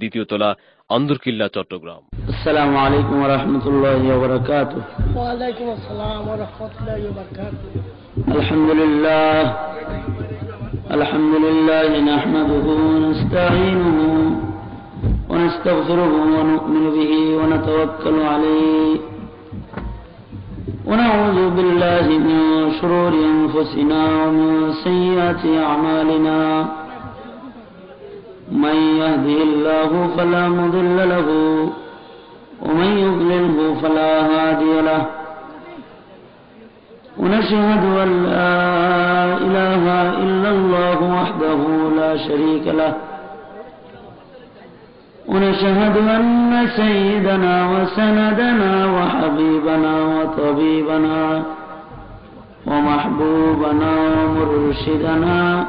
দ্বিতীয় তলা আন্দরকিল্লা চট্টগ্রাম السلام عليكم ورحمة الله وبركاته وعليكم السلام ورحمة الله وبركاته الحمد لله الحمد لله نحمده ونستعينه ونستغفره ونؤمن به ونتوكل عليه ونعوذ بالله من شرور أنفسنا ومن سيئات أعمالنا من يهده الله فلا مضل له ومن يضلله فلا هادي له. ونشهد أن لا إله إلا الله وحده لا شريك له. ونشهد أن سيدنا وسندنا وحبيبنا وطبيبنا ومحبوبنا ومرشدنا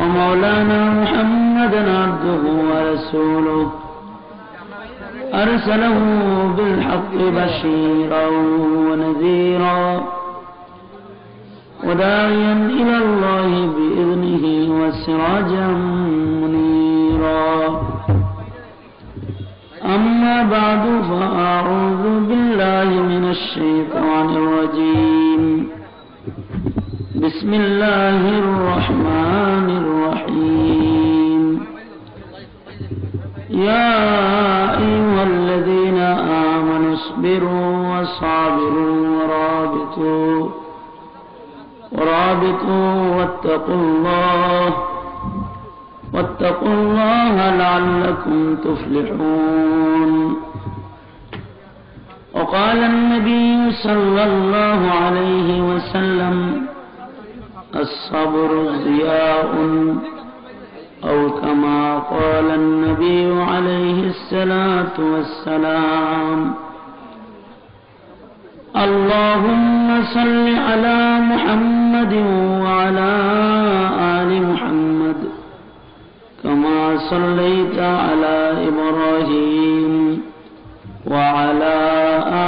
ومولانا محمدا عبده ورسوله. أرسله بالحق بشيرا ونذيرا. وداعيا إلى الله بإذنه وسراجا منيرا. أما بعد فأعوذ بالله من الشيطان الرجيم. بسم الله الرحمن الرحيم. يا أيها الذين آمنوا اصبروا وصابروا ورابطوا. ورابطوا واتقوا الله. واتقوا الله لعلكم تفلحون. وقال النبي صلى الله عليه وسلم الصبر ضياء أو كما قال النبي عليه الصلاة والسلام اللهم صل على محمد وعلى آل محمد كما صليت على إبراهيم وعلى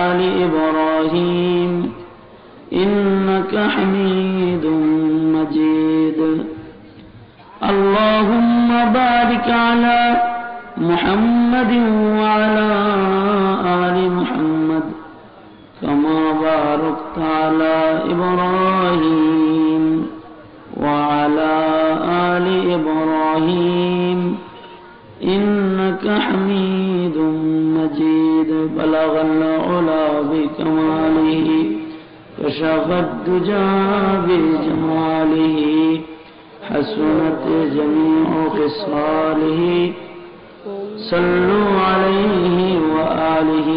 آل إبراهيم إنك حميد مجيد. اللهم بارك على محمد وعلى آل محمد كما باركت على إبراهيم وعلى آل إبراهيم. إنك حميد مجيد. بلغ العلا بكماله. كشف الدجى بجماله حسنت جميع خصاله. صلوا عليه وآله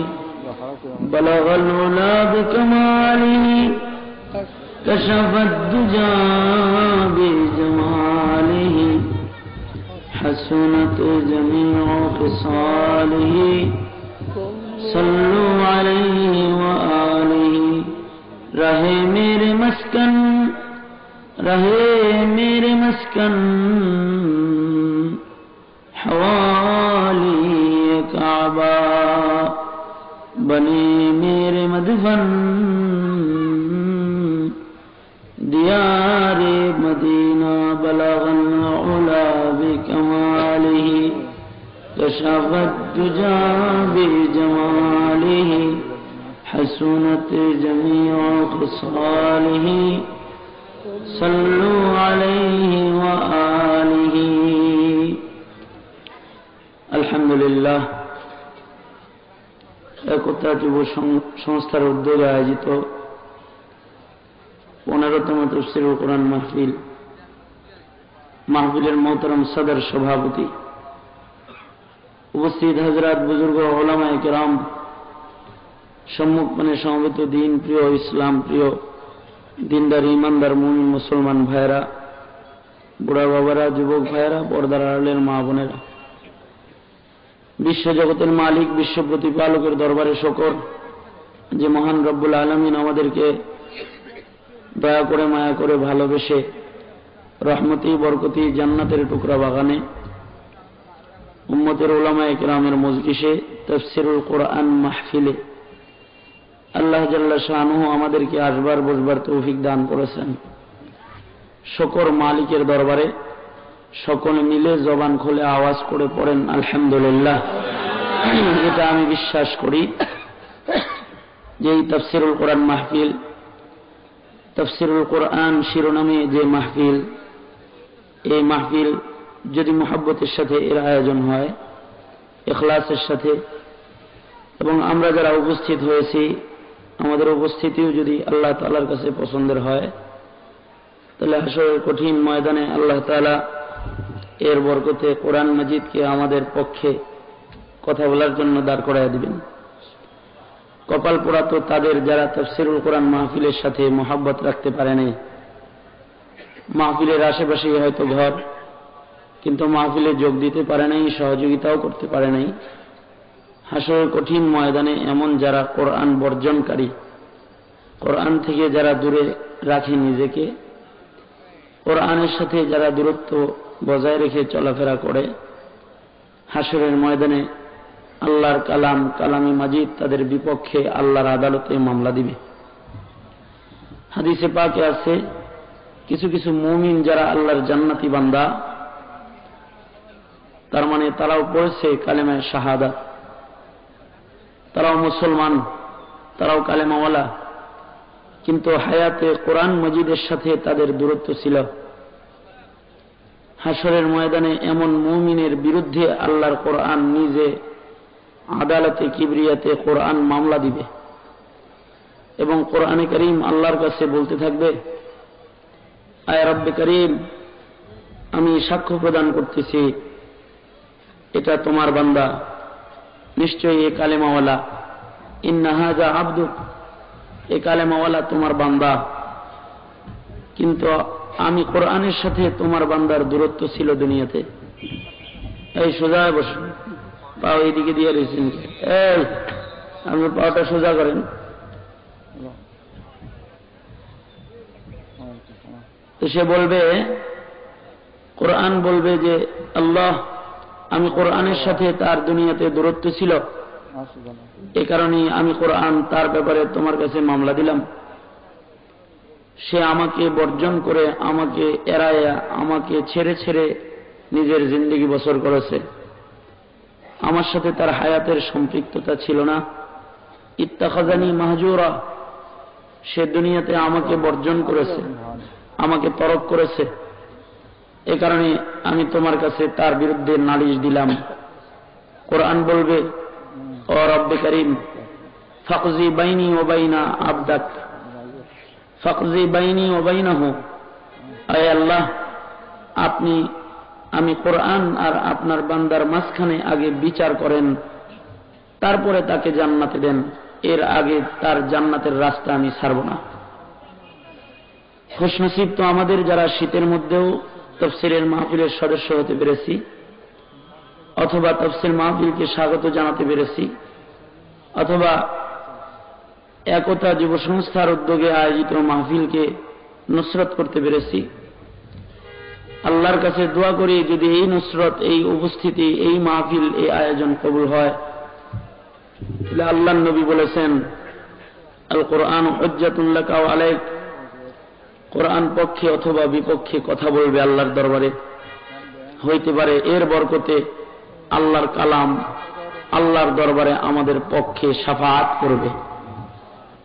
بلغ العلا بكماله. كشف الدجى بجماله حسنت جميع خصاله. صلوا عليه وآله رہے میرے مسکن، رہے میرے مسکن۔ حوالی کعبہ، بنے میرے مدفن۔ دیار مدینہ بلغن علا بکماله كشف الدجى بجماله حسنت جميع خصاله صلوا عليه وآله الحمد لله একতা যুব সংস্থার উদ্যোগে আয়োজিত পনেরোতম তফসিরুল কোরআন মাহফিল মাহফিলের মোহতরম সদর সভাপতি উপস্থিত হজরত বুজুর্গ ওলামায় কেরাম সম্মুখ মানে সমবেত দিন, প্রিয় ইসলাম, প্রিয় দিনদার, ইমানদার, মুমিন, মুসলমান ভাইয়েরা, বুড়া বাবারা, যুবক ভাইয়েরা, পর্দার আড়ালের মা বোনেরা বিশ্বজগতের মালিক, বিশ্ব প্রতিপালকের দরবারে শকর যে মহান রব্বুল আলমিন আমাদেরকে দয়া করে, মায়া করে ভালোবেসে রহমতি, বরকতি, জান্নাতের টুকরা বাগানে, উম্মতের ওলামা একরামের মজলিসে তফসিরুল কোরআন মাহফিলে আল্লাহ জাল্লা শাহনুহ আমাদেরকে আসবার বসবার তৌফিক দান করেছেন। শকর মালিকের দরবারে সকলে মিলে জবান খুলে আওয়াজ করে পড়েন, আলহামদুলিল্লাহ। এটা আমি বিশ্বাস করি যে এই তফসিরুল কোরআন মাহফিল, তফসিরুল কোরআন শিরোনামে যে মাহফিল, এই মাহফিল যদি মোহাব্বতের সাথে এর আয়োজন হয়, এখলাসের সাথে, এবং আমরা যারা উপস্থিত হয়েছি আমাদের উপস্থিতিও যদি আল্লাহ তালার কাছে পছন্দের হয়, তাহলে আসলে কঠিন ময়দানে আল্লাহ তালা এর বরকতে কোরআন মজিদকে আমাদের পক্ষে কথা বলার জন্য দাঁড় করাইয়া দিবেন। কপাল পোড়া তো তাদের যারা তফসিরুল কোরআন মাহফিলের সাথে মোহাব্বত রাখতে পারে নাই। মাহফিলের আশেপাশেই হয়তো ঘর, কিন্তু মাহফিলে যোগ দিতে পারে নাই, সহযোগিতাও করতে পারে নাই। হাসর কঠিন ময়দানে এমন যারা কোরআন বর্জনকারী, কোরআন থেকে যারা দূরে রাখে নিজেকে, কোরআনের সাথে যারা দূরত্ব বজায় রেখে চলাফেরা করে, হাসরের ময়দানে আল্লাহর কালাম, কালামি মাজিদ তাদের বিপক্ষে আল্লাহর আদালতে মামলা দিবে। হাদিসে পাকে আছে, কিছু কিছু মুমিন যারা আল্লাহর জান্নাতি বান্দা, তার মানে তারাও পড়েছে কালেমায় শাহাদা তারাও মুসলমান, তারাও কালেমাওয়ালা। কিন্তু হায়াতে কোরআন মজিদের সাথে তাদের দূরত্ব ছিল। হাসরের ময়দানে এমন মুমিনের বিরুদ্ধে আল্লাহর কোরআন নিজে আদালতে, কিবরিয়াতে কোরআন মামলা দিবে। এবং কোরআনে করিম আল্লাহর কাছে বলতে থাকবে, আয় রব্বে করিম, আমি সাক্ষ্য প্রদান করতেছি, এটা তোমার বান্দা। নিশ্চয়ই এ কালেমাওয়ালা। ইন্নাহাজা আব্দুক। এ কালেমাওয়ালা তোমার বান্দা। কিন্তু আমি কোরআনের সাথে তোমার বান্দার দূরত্ব ছিল দুনিয়াতে। এই সোজা বস। পাও এইদিকে দিয়ে রয়েছেন এই আপনি পাওটা সোজা করেন। সে বলবে, কোরআন বলবে যে, আল্লাহ আমি কোরআনের সাথে তার দুনিয়াতে দূরত্ব ছিল। এ কারণে আমি কোরআন তার ব্যাপারে তোমার কাছে মামলা দিলাম। সে আমাকে বর্জন করে আমাকে এড়াইয়া আমাকে ছেড়ে ছেড়ে নিজের জিন্দগি বছর করেছে। আমার সাথে তার হায়াতের সম্পৃক্ততা ছিল না। ইত্তাখাজানি মাহজুরা, সে দুনিয়াতে আমাকে বর্জন করেছে, আমাকে তরক করেছে। এ কারণে আমি তোমার কাছে তার বিরুদ্ধে নালিশ দিলাম। কোরআন বলবে, ও রব্বে করিম, ফকজি বাইনি ও বাইনা আবদাক, ফকজি বাইনি ও বাইনা হো আয় আল্লাহ, আপনি, আমি কোরআন আর আপনার বান্দার মাঝখানে আগে বিচার করেন, তারপরে তাকে জান্নাতে দেন। এর আগে তার জান্নাতের রাস্তা আমি ছাড়ব না। খুশনসিব তো আমাদের যারা শীতের মধ্যেও তফসিরের মাহফিলের সদস্য হতে পেরেছি, অথবা তফসির মাহফিলকে স্বাগত জানাতে পেরেছি, অথবা একতা যুব সংস্থার উদ্যোগে আয়োজিত মাহফিলকে নুসরত করতে পেরেছি। আল্লাহর কাছে দোয়া করি, যদি এই নুসরত, এই উপস্থিতি, এই মাহফিল, এই আয়োজন কবুল হয়, তাহলে আল্লাহ নবী বলেছেন আল কোরআন হজ্জাতুল্লাহ আলাইক কোরআন পক্ষে অথবা বিপক্ষে কথা বলবে আল্লাহর দরবারে। হইতে পারে এর বরকতে আল্লাহর কালাম আল্লাহর দরবারে আমাদের পক্ষে সাফাত করবে।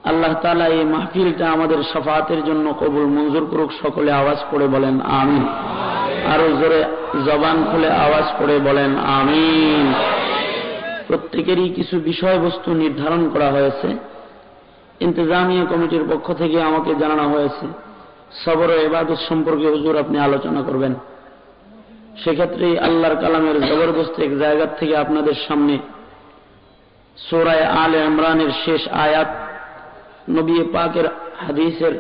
আল্লাহ তালা এই মাহফিলটা আমাদের সাফাতের জন্য কবুল মঞ্জুর করুক, সকলে আওয়াজ করে বলেন আমিন। আরও জোরে জবান খুলে আওয়াজ করে বলেন আমিন। প্রত্যেকেরই কিছু বিষয়বস্তু নির্ধারণ করা হয়েছে। ইন্তজামিয়া কমিটির পক্ষ থেকে আমাকে জানানো হয়েছে। সবর এবাদত সম্পর্কে হুজুর আপনি আলোচনা করবেন। সেক্ষেত্রে আল্লাহর কালামের জবরদস্ত এক জায়গার থেকে আপনাদের সামনে সোরায় আল ইমরানের শেষ আয়াত, নবী পাকের হাদিসের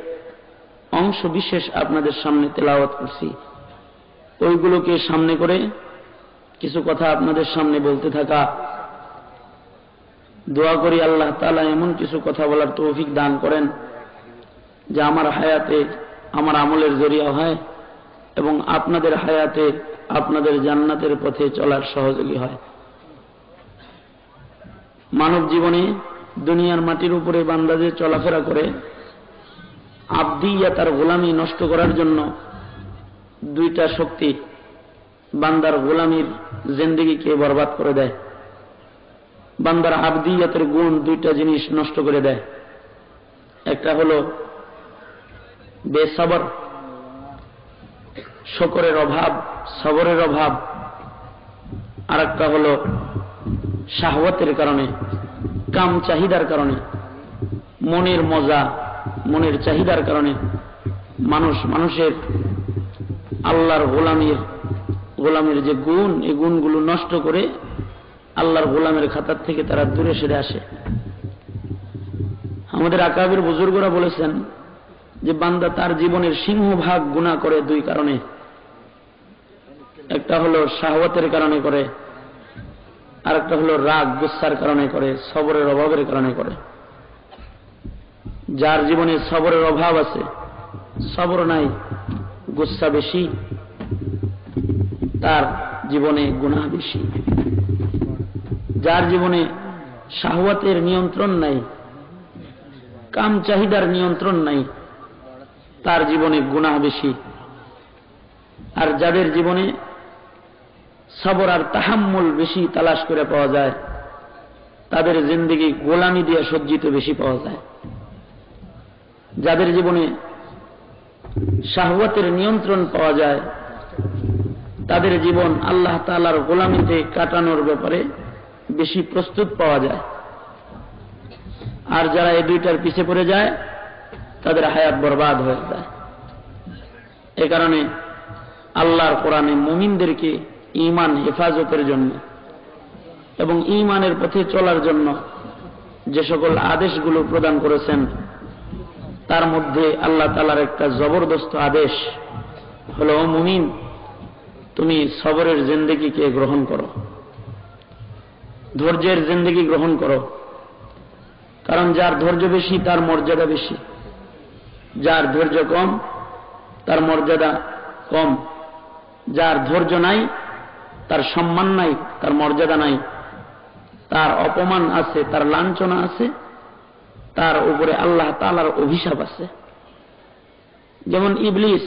অংশ বিশেষ আপনাদের সামনে তেলাওয়াত করছি। ওইগুলোকে সামনে করে কিছু কথা আপনাদের সামনে বলতে থাকা। দোয়া করি আল্লাহ তালা এমন কিছু কথা বলার তৌফিক দান করেন, যা আমার হায়াতে আমার আমলের জরিয়া হয় এবং আপনাদের হায়াতে আপনাদের জান্নাতের পথে চলার সহযোগী হয়। মানব জীবনে দুনিয়ার মাটির উপরে বান্দাজে চলাফেরা করে আবদিয়া তার গোলামি নষ্ট করার জন্য দুইটা শক্তি বান্দার গোলামির জিন্দিগিকে বরবাদ করে দেয়। বান্দার আবদিয়তের গুণ দুইটা জিনিস নষ্ট করে দেয়। একটা হলো বেসবর, শকরের অভাব, সবরের অভাব। আর একটা হল শাহওয়াতের কারণে, কাম চাহিদার কারণে, মনের মজা, মনের চাহিদার কারণে মানুষ, মানুষের আল্লাহর গোলামের গোলামের যে গুণ, এই গুণগুলো নষ্ট করে আল্লাহর গোলামের খাতার থেকে তারা দূরে সেরে আসে। আমাদের আকাবের বুজুর্গরা বলেছেন যে বান্দা তার জীবনের সিংহভাগ গুণা করে দুই কারণে। একটা হলো শাহওয়াতের কারণে করে আর একটা হলো রাগ, গুসার কারণে করে, সবরের অভাবের কারণে করে। যার জীবনে সবরের অভাব আছে, সবর নাই, গুসা বেশি, তার জীবনে গুণা বেশি। যার জীবনে শাহওয়াতের নিয়ন্ত্রণ নাই, কাম চাহিদার নিয়ন্ত্রণ নাই তার জীবনে গুণা বেশি। আর যাদের জীবনে সবর আর তাহাম্মুল বেশি তালাশ করে পাওয়া যায়, তাদের জিন্দগি গোলামি দিয়ে সজ্জিত বেশি পাওয়া যায়। যাদের জীবনে শাহওয়াতের নিয়ন্ত্রণ পাওয়া যায়, তাদের জীবন আল্লাহ তালার গোলামিতে কাটানোর ব্যাপারে বেশি প্রস্তুত পাওয়া যায়। আর যারা এই দুইটার পিছে পড়ে যায় তাদের হায়াত বরবাদ হয়ে যায়। এ কারণে আল্লাহর কোরআনে মুমিনদেরকে ইমান হেফাজতের জন্য এবং ইমানের পথে চলার জন্য যে সকল আদেশগুলো প্রদান করেছেন, তার মধ্যে আল্লাহ তালার একটা জবরদস্ত আদেশ হল মুমিন, তুমি সবরের জিন্দগিকে গ্রহণ করো। ধৈর্যের জিন্দগি গ্রহণ করো। কারণ যার ধৈর্য বেশি, তার মর্যাদা বেশি। যার ধৈর্য কম, তার মর্যাদা কম। যার ধৈর্য নাই, তার সম্মান নাই, তার মর্যাদা নাই। তার অপমান আছে, তার লাঞ্ছনা আছে, তার উপরে আল্লাহ তালার অভিশাপ আছে। যেমন ইবলিস,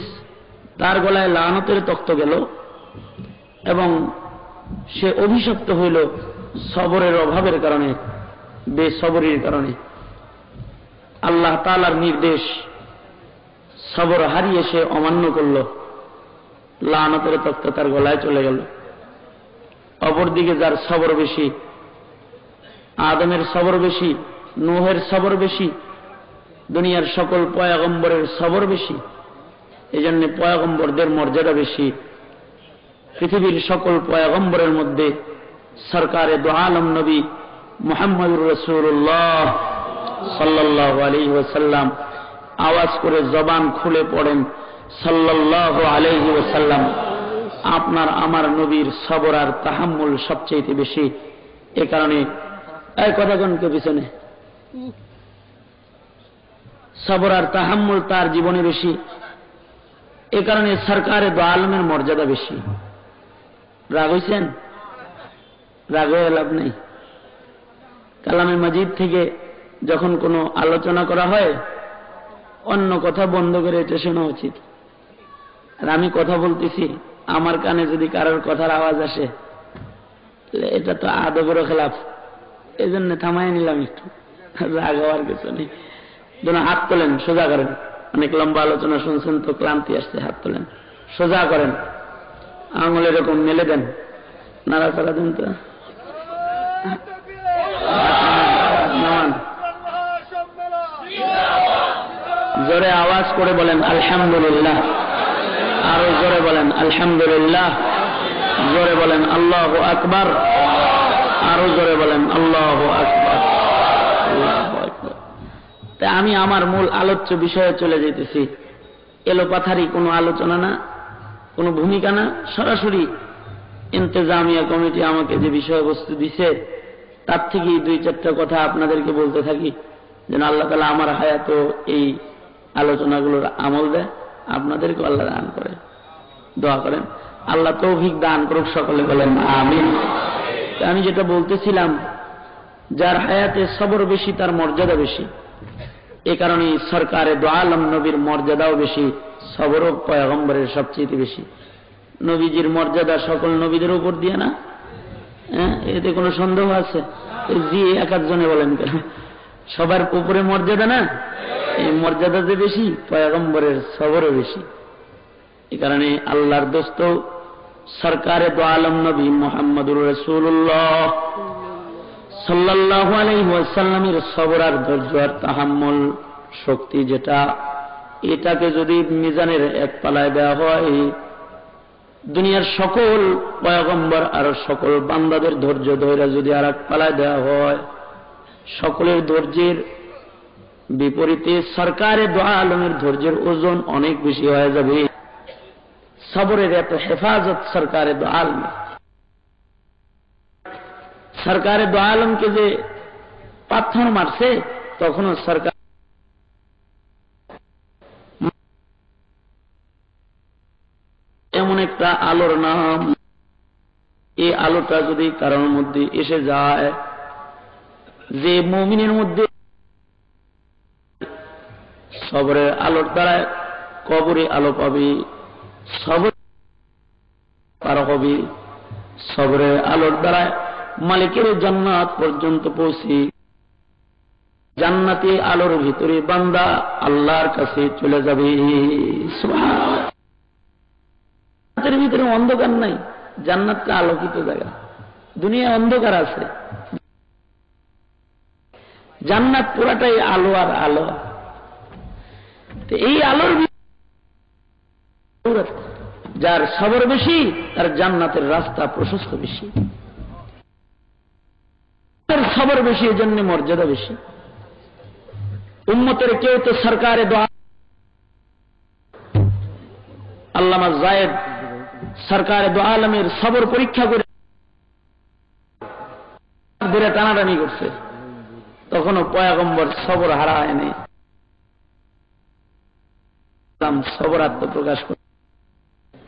তার গলায় লানতের তক্ত গেল এবং সে অভিশপ্ত হইল সবরের অভাবের কারণে, বেসবরের কারণে। আল্লাহ তালার নির্দেশ সবর হারিয়ে সে অমান্য করল। লানতের তত্ত্ব তার গলায় চলে গেল। অপরদিকে যার সবর বেশি, আদমের সবর বেশি, নোহের সবর বেশি, দুনিয়ার সকল পয়াগম্বরের সবর বেশি এই জন্য পয়াগম্বরদের মর্যাদা বেশি। পৃথিবীর সকল পয়াগম্বরের মধ্যে সরকারে দো আলম নবী মোহাম্মদুর রসুল্লাহ সাল্লাহ আলী ওসাল্লাম আওয়াজ করে জবান খুলে পড়েন সাল্লাহ আলহি ওসাল্লাম আপনার আমার নবীর সবর আর তাহাম্মুল সবচেয়ে বেশি। এ কারণে, এই কথাগণকে পিছনে? সবর আর তাহাম্মুল তার জীবনে বেশি। এ কারণে সরকারে দো আলমের মর্যাদা বেশি। রাগ হয়েছেন রাগ হয়ে লাভ নেই। কালামে মজিদ থেকে যখন কোনো আলোচনা করা হয় অন্য কথা বন্ধ করে এটা শোনা উচিত। আর আমি কথা বলতেছি, আমার কানে যদি কারোর কথার আওয়াজ আসে এটা তো আদবের খেলাফ। এই জন্য থামাই নিলাম একটু। রাগ হওয়ার কিছু নেই। যেন হাত তোলেন, সোজা করেন। অনেক লম্বা আলোচনা শুনছেন তো ক্লান্তি আসছে, হাত তোলেন। সোজা করেন। আঙুল এরকম মেলে দেন। নাড়াচাড়া দেন তো। জোরে আওয়াজ করে বলেন, আলহামদুলিল্লাহ। আরও জোরে বলেন, আলহামদুলিল্লাহ। জোরে বলেন, আল্লাহ আকবার। আরও জোরে বলেন, আল্লাহ আকবার। তা আমি আমার মূল আলোচ্য বিষয়ে চলে যেতেছি। এলোপাথারি কোনো আলোচনা না, কোনো ভূমিকা না। সরাসরি ইন্তেজামিয়া কমিটি আমাকে যে বিষয়বস্তু দিছে, তার থেকেই দুই চারটা কথা আপনাদেরকে বলতে থাকি। যেন আল্লাহ তালা আমার হায়াত এই আলোচনাগুলোর আমল দেয়, আপনাদেরকে আল্লাহ দান করে। দোয়া করেন, আল্লাহ তৌভিক দান করুক, সকলে বলেন আমিন। আমি যেটা বলতেছিলাম, যার হায়াতে সবর বেশি, তার মর্যাদা বেশি। এ কারণে সরকারে দোয়ালম নবীর মর্যাদাও বেশি সবর পয়গম্বরের সবচেয়ে বেশি। নবীজির মর্যাদা সকল নবীদের উপর দিয়ে না? হ্যাঁ এতে কোনো সন্দেহ আছে? জি এক জনে বলেন কেন? সবার উপরে মর্যাদা না? এই মর্যাদা যে বেশি, পয়গম্বরের সবরও বেশি। এই কারণে আল্লাহর দোস্ত, সরকারে দো আলম নবী মোহাম্মদুর রসুল্লাহ সাল্লাহ আলাইসাল্লামের সবর আর ধৈর্য আর তাহাম্মল শক্তি যেটা, এটাকে যদি মিজানের এক পালায় দেওয়া হয়, দুনিয়ার সকল পয়গম্বর আর সকল বান্দাদের ধৈর্য ধৈর্য যদি আর এক পালায় দেওয়া হয়, সকলের ধৈর্যের বিপরীতে সরকারে দোয়া আলমের ধৈর্যের ওজন অনেক বেশি হয়ে যাবে। সবরের এত হেফাজত সরকারে দো আলম। সরকারে দো আলমকে যে পাথর মারছে, তখনও সরকার এমন একটা আলোর নাম। এই আলোটা যদি কারোর মধ্যে এসে যায়, যে মমিনের মধ্যে সবরের আলোর দ্বারা কবরে আলো পাবি, সবর হবে সবরের আলোর দ্বারা মালিকের জান্নাত পর্যন্ত পৌঁছে। জান্নাতি আলোর ভিতরে বান্দা আল্লাহর কাছে চলে যাবে। জান্নাতের ভিতরে অন্ধকার নাই, জান্নাতটা আলোকিত জায়গা। দুনিয়া অন্ধকার আছে। জান্নাত পুরাটাই আলো আর আলো। এই আলোর যার সবর বেশি, তার জান্নাতের রাস্তা প্রশস্ত বেশি। তার সবর বেশি এই জন্য মর্যাদা বেশি। উম্মতের কেউ তো সরকারে দোয়া আল্লামা জায়েদ সরকারে দো আলমের সবর পরীক্ষা করে টানাটানি করছে। তখনও পয়াগম্বর সবর হারা হয়নি সবর আত্মপ্রকাশ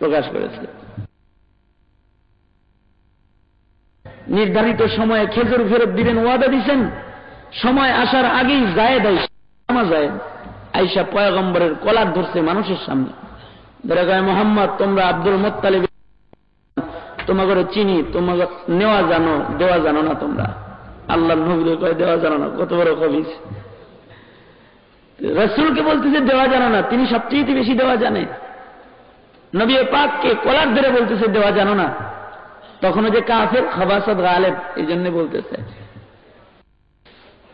প্রকাশ করেছে নির্ধারিত সময়ে খেজুর ফেরত দিবেন, ওয়াদা দিচ্ছেন সময় আসার আগেই জায়েদ আইসা জায়েদ। আইসা পয়গম্বরের কলার ধরছে মানুষের সামনে। ধরে মোহাম্মদ, তোমরা আব্দুল মোত্তালিব তোমাকে চিনি তোমাকে নেওয়া জানো, দেওয়া জানো না তোমরা। আল্লাহ নবীরে কয়ে, দেওয়া জানো না। কত বড় কবিস রসুলকে বলতেছে, দেওয়া জানো না। তিনি সবচেয়ে বেশি দেওয়া জানে। নবী পাককে কলার ধরে বলতেছে, দেওয়া জানো না। তখনও যে কাফের খবাসত গালেব, এই জন্য বলতেছে।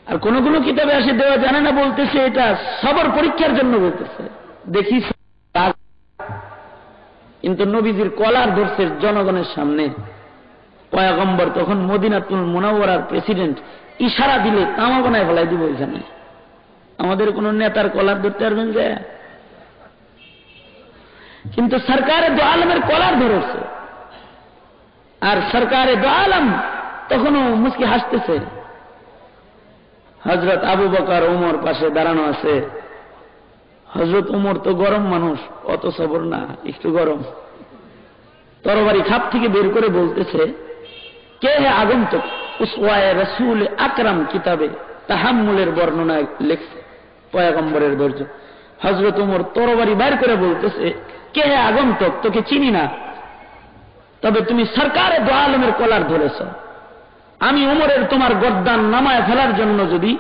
আর কোন কোন কিতাবে আসে, দেওয়া জানে না বলতেছে, এটা সবর পরীক্ষার জন্য বলতেছে। দেখি কিন্তু নবীজির কলার ধরছে জনগণের সামনে। পয়াগম্বর তখন মদিনাতুল মোনাওয়ার প্রেসিডেন্ট ইশারা দিলে তামা বানায় ফেলাই দিব এখানে আমাদের কোন নেতার কলার ধরতে পারবেন যে কিন্তু সরকারে দো আলমের কলার ধরেছে। আর সরকারে দো আলম তখনও মুসকি হাসতেছে। হজরত আবু বকার উমর পাশে দাঁড়ানো আছে। হজরত উমর তো গরম মানুষ অত সবর না, একটু গরম। তরবারি খাপ থেকে বের করে বলতেছে, কে হে আগন্তক? উসওয়ায় রসুল আকরাম কিতাবে তাহাম্মুলের বর্ণনায় লেখছে। পয়াগম্বরের ধৈর্য। হজরত উমর তরবারি বাইর করে বলতেছে, কে আগন্তক? তোকে চিনি না। তবে তুমি সরকারে আলমের কলার ধরেছ। আমি উমরের তোমার গদ্দান নামায় ফেলার জন্য যদি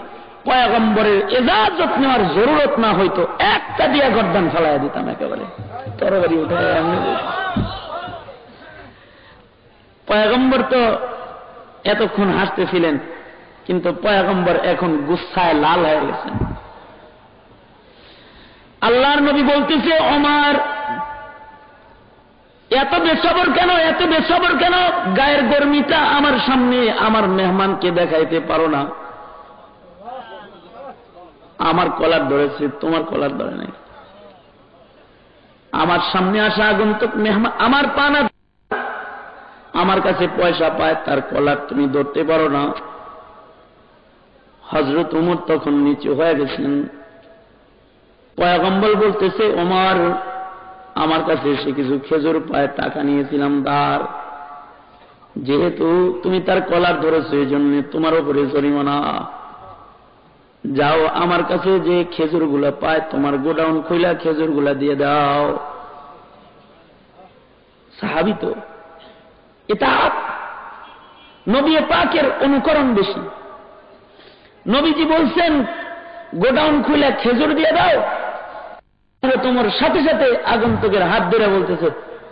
পয়াগম্বরের এজাজত নেওয়ার জরুরত না হইতো, একটা দিয়া গর্দান ফেলাইয়া দিতাম একেবারে। তরবারি উঠে পয়াগম্বর তো এতক্ষণ হাসতেছিলেন, কিন্তু পয়াগম্বর এখন গুসায় লাল হয়ে গেছেন। আল্লাহর নবী বলতেছে অমার এত বেসবর কেন, এত বেসবর কেন? গায়ের গরমিটা আমার সামনে আমার মেহমানকে দেখাইতে পারো না। আমার কলার ধরেছে, তোমার কলার ধরে নাই। আমার সামনে আসা আগন্তুক মেহমান, আমার পানা আমার কাছে পয়সা পায়, তার কলার তুমি ধরতে পারো না। হজরত উমর তখন নিচে হয়ে গেছেন। পয়াগম্বল বলতেছে, ওমার, আমার কাছে এসে কিছু খেজুর পায় টাকা নিয়েছিলাম তার যেহেতু তুমি তার কলার ধরেছো এই জন্য তোমার উপরে জরিমানা। যাও, আমার কাছে যে খেজুরগুলা পায়, তোমার গোডাউন খুইলা খেজুরগুলা দিয়ে দাও। সাহাবি তো, এটা নবী পাকের অনুকরণ বেশি। নবীজি বলছেন, গোডাউন খুলে খেজুর দিয়ে দাও তোমার সাথে সাথে আগন্তুকের হাত ধরে বলতেছে,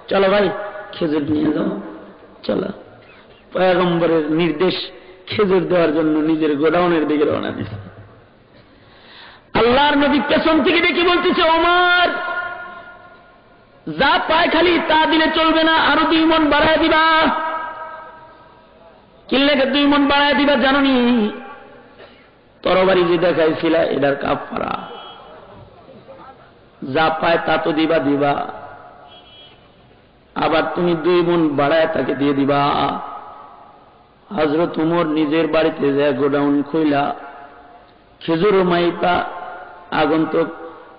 চলো ভাই, খেজুর নিয়ে যাও। চলো। পয়গম্বরের নির্দেশ খেজুর দেওয়ার জন্য নিজের গোডাউনের দিকে রওনা দিছে। আল্লাহর নবী পেছন থেকে দেখি বলতেছে, ওমার, যা পায় খালি তা দিলে চলবে না, আরও দুই মন বাড়ায় দিবা। কিল্লেকে দুই মন বাড়ায় দিবা জাননি তরবারি যে দেখাইছিল, এটার কাপ কাপড়া যা পায় তা তো দিবা দিবা। আবার তুমি দুই মন বাড়ায় তাকে দিয়ে দিবা। হজরত উমর নিজের বাড়িতে যায় গোডাউন খুইলা, খেজুর মাইপা আগন্তক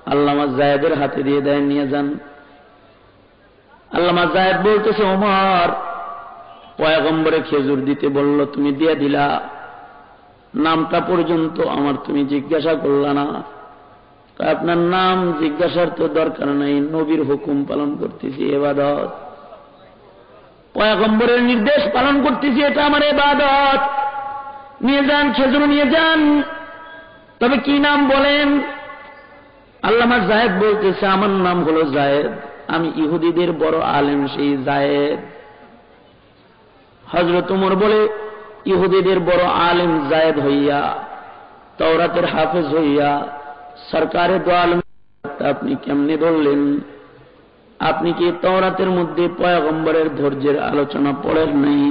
আল্লামা জায়দের হাতে দিয়ে দেয়, নিয়ে যান। আল্লামা জায়দ বলতেছে ওমর পয়াগম্বরে খেজুর দিতে বলল, তুমি দিয়ে দিলা। নামটা পর্যন্ত আমার তুমি জিজ্ঞাসা করলা না। আপনার নাম জিজ্ঞাসার তো দরকার নাই, নবীর হুকুম পালন করতেছি, এবাদত। পয়াগম্বরের নির্দেশ পালন করতেছি, এটা আমার এবাদত। নিয়ে যান, খেজুর নিয়ে যান। তবে কি নাম বলেন? আল্লামা জায়েদ বলতেছে, আমার নাম হলো জায়েদ। আমি ইহুদিদের বড় আলেম, সেই জায়েদ। হজরত উমর বলে, ইহুদিদের বড় আলেম জায়েদ হইয়া, তওরাতের হাফেজ হইয়া সরকারে দোয়াল আপনি কেমনে ধরলেন আপনি কি তওরাতের মধ্যে পয়াগম্বরের ধৈর্যের আলোচনা পড়েন নাই?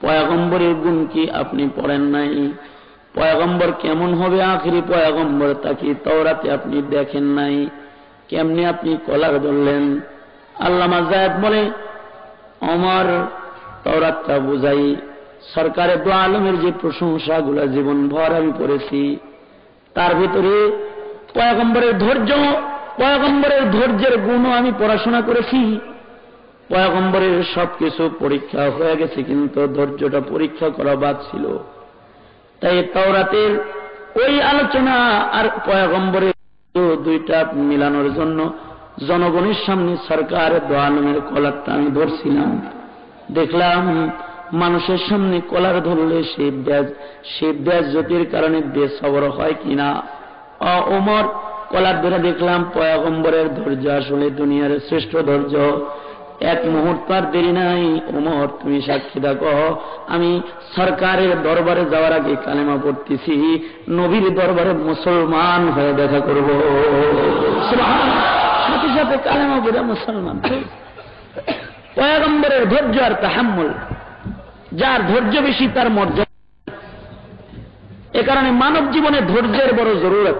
পয়াগম্বরের গুণ কি আপনি পড়েন নাই? পয়াগম্বর কেমন হবে আখরি পয়াগম্বর তাকে তওরাতে আপনি দেখেন নাই? কেমনে আপনি কলার ধরলেন? আল্লামা জায়দ বলে আমার তওরাতটা বুঝাই। সরকারের দো আলমের যে প্রশংসাগুলো জীবন ভর আমি পড়েছি, তার ভিতরে পয়াগম্বরের ধৈর্য, পয়াগম্বরের ধৈর্যের গুণও আমি পড়াশোনা করেছি। পয়াগম্বরের সবকিছু পরীক্ষা হয়ে গেছে, কিন্তু ধৈর্যটা পরীক্ষা করা বাদ ছিল। তাই তাওরাতের ওই আলোচনা আর পয়াগম্বরের দুইটা মিলানোর জন্য জনগণের সামনে সরকার দোয়ালমের কলারটা আমি ধরছিলাম। দেখলাম মানুষের সামনে কলার ধরলে সে ব্যাজ সে ব্যাজ জ্যোতির কারণে বেসবর হয় কিনা। ওমর কলার ধরে দেখলাম পয়াগম্বরের ধৈর্য আসলে দুনিয়ার শ্রেষ্ঠ ধৈর্য। এক মুহূর্ত আর দেরি নাই। ওমর, তুমি সাক্ষী দেখো, আমি সরকারের দরবারে যাওয়ার আগে কালেমা পড়তেছি। নবীর দরবারে মুসলমান হয়ে দেখা করব। সাথে সাথে কালেমা পড়ে মুসলমান। পয়াগম্বরের ধৈর্য আর তাহাম্মুল। যার ধৈর্য বেশি, তার মর্যাদা এ কারণে মানব জীবনে ধৈর্যের বড় জরুরত।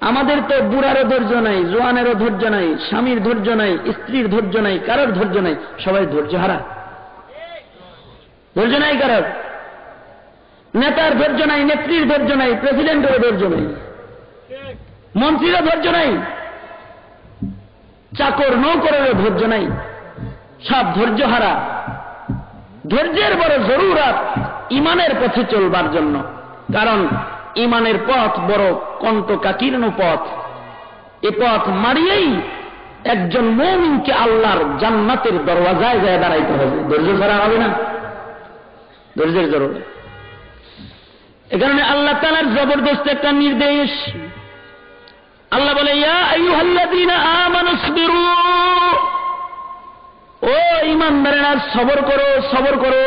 আমাদের তো বুড়ারও ধৈর্য নাই, জোয়ানেরও ধৈর্য নাই, স্বামীর ধৈর্য নাই, স্ত্রীর ধৈর্য নাই, কারোর ধৈর্য নাই, সবাই ধৈর্য হারা ধৈর্য নাই কারোর। নেতার ধৈর্য নাই, নেত্রীর ধৈর্য নাই, প্রেসিডেন্টেরও ধৈর্য নাই। মন্ত্রীরও ধৈর্য নাই। চাকর নৌকরেরও ধৈর্য নাই। সব ধৈর্য হারা ধৈর্যের বড় জরুরত ইমানের পথে চলবার জন্য। কারণ ইমানের পথ বড় কণ্টকাকীর্ণ পথ। এ পথ মারিয়েই একজন মৌমিনকে আল্লাহর জান্নাতের দরওয়াজায় যায় দাঁড়াইতে হবে। ধৈর্য ছাড়া হবে না। ধৈর্যের জরুরত। এ কারণে আল্লাহ তালার জবরদস্ত একটা নির্দেশ। আল্লাহ বলে, ইয়া আইয়ুহাল্লাযীনা ও ইমানদারেরা সবর করো সবর করো।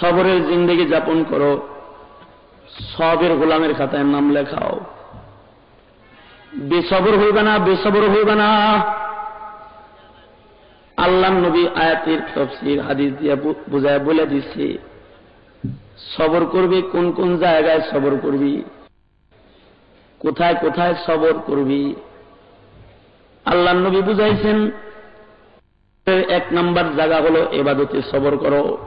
সবরের জিন্দগি যাপন করো। সবের গোলামের খাতায় নাম লেখাও। বেসবর হইবে না, বেসবর হইবে না। আল্লাহ নবী আয়াতের তফসির, হাদিস দিয়া বুঝায় বলে দিচ্ছে সবর করবি, কোন কোন জায়গায় সবর করবি? কোথায় কোথায় সবর করবি? আল্লাহ নবী বুঝাইছেন এক নাম্বার জায়গা হলো এবাদতে সবর করো।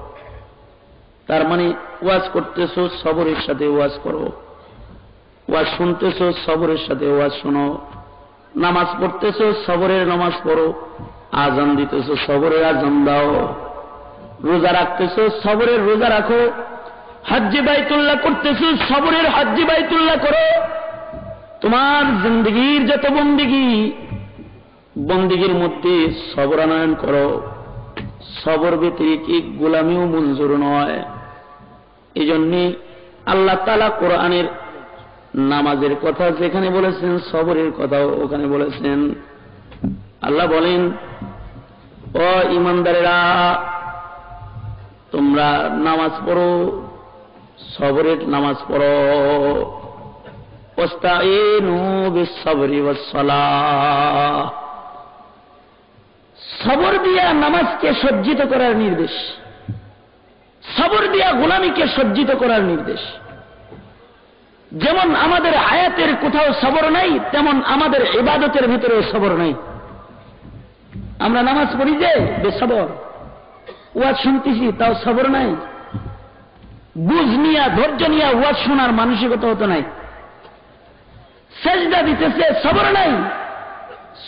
তার মানে ওয়াজ করতেছো, সবরের সাথে ওয়াজ করো। ওয়াজ শুনতেছো, সবরের সাথে ওয়াজ শোনো। নামাজ পড়তেছো, সবরের নামাজ পড়ো। আজান দিতেছো, সবরের আজান দাও। রোজা রাখতেছো, সবরের রোজা রাখো। হাজ্জি বাইতুল্লাহ করতেছো, সবরের হাজ্জি বাইতুল্লাহ করো। তোমার জিন্দগির যত বন্দিগি বন্দিগির মধ্যে সবরানয়ন করো। সবর ব্যতিরিক গোলামিও মঞ্জুর নয়। এই জন্যে আল্লাহ তালা কোরআনের নামাজের কথা যেখানে বলেছেন, সবরের কথাও ওখানে বলেছেন। আল্লাহ বলেন, ও ইমানদারেরা তোমরা নামাজ পড়ো, সবরের নামাজ পড়ো। ওস্তাইনু বিসবরি ওয়াসসালাহ। সবর দিয়া নামাজকে সজ্জিত করার নির্দেশ। সবর দিয়া গোলামীকে সজ্জিত করার নির্দেশ। যেমন আমাদের আয়াতের কোথাও সবর নাই, তেমন আমাদের ইবাদতের ভিতরেও সবর নাই। আমরা নামাজ পড়ি যে, বেসবর। ওয়াজ শুনতেছি, তাও সবর নাই। বুঝ নিয়া, ধৈর্য নিয়া ওয়াজ শোনার মানসিকতা হতো নাই। সেজদা দিতেছে, সবর নাই।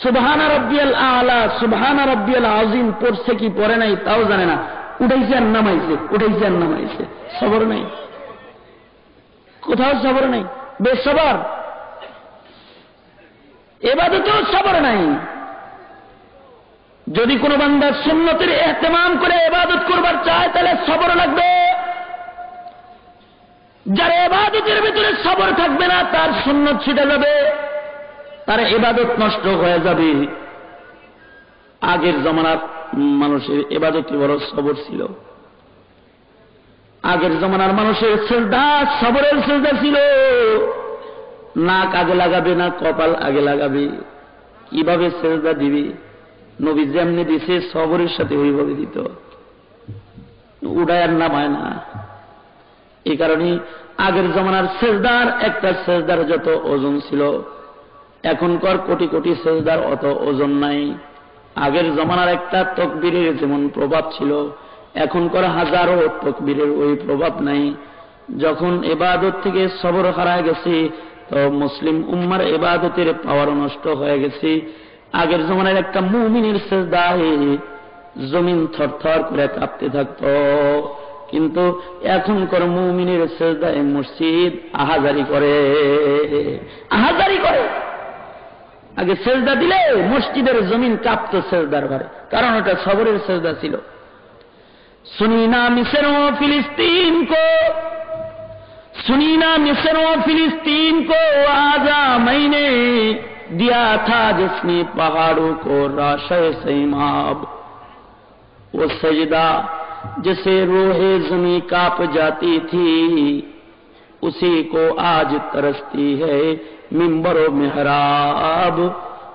সুবহানা রব্বিয়াল আলা, সুবহানা রব্বিয়াল আজিম, পড়ছে কি পড়ে নাই তাও জানে না। উঠাইছে আর নামাইছে, উঠাইছে আর নামাইছে। সবর নাই। কোথাও সবর নাই। বেসবর। এবাদতেও সবর নাই। যদি কোনো বান্দার সুন্নতির এহতেমাম করে এবাদত করবার চায়, তাহলে সবর লাগবে। যার এবাদতের ভিতরে সবর থাকবে না, তার সুন্নত ছিটে যাবে। তার এবাদত নষ্ট হয়ে যাবে। আগের জমানার মানুষের এবাদতে বড় সবর ছিল। আগের জমানার মানুষের শ্রদ্ধা সবরের শ্রদ্ধা ছিল। নাক আগে লাগাবে না কপাল আগে লাগাবে। কীভাবে শ্রদ্ধা দিবে? নবী যেমনি দিছে, সবরের সাথে ওইভাবে দিত। উড়ায়ার নামায় না। এই কারণে আগের জমানার সেজদার একটা সেজদার যত ওজন ছিল এখনকার কোটি কোটি সেজদার অত ওজন নাই। আগের জমানার একটা তকবীরের যেমন প্রভাব ছিল, এখনকার হাজারো তকবীরের ওই প্রভাব নাই। যখন এবাদত থেকে সবর হারায় গেছে, তো মুসলিম উম্মার এবাদতের পাওয়ার নষ্ট হয়ে গেছে। আগের জমানার একটা মুমিনের সেজদায় জমিন থরথর করে কাঁপতে থাকত। কিন্তু এখনকার মুমিনের সেজদায় মসজিদ আহাজারি করে। আহাজারি করে। আগে সেজদা দিলে মসজিদের জমিন কাঁপত সেজদার ঘরে। কারণ ওটা সবরের সেজদা ছিল। সুনিনা মিশর ও ফিলিস্তিন কো سنینا مصر و فلسطین کو آزا میں نے دیا تھا جس نے پہاڑوں کو راشے سیماب وہ سجدہ جسے روح زمین کاپ جاتی تھی، اسی کو آج ترستی ہے۔ ممبر و محراب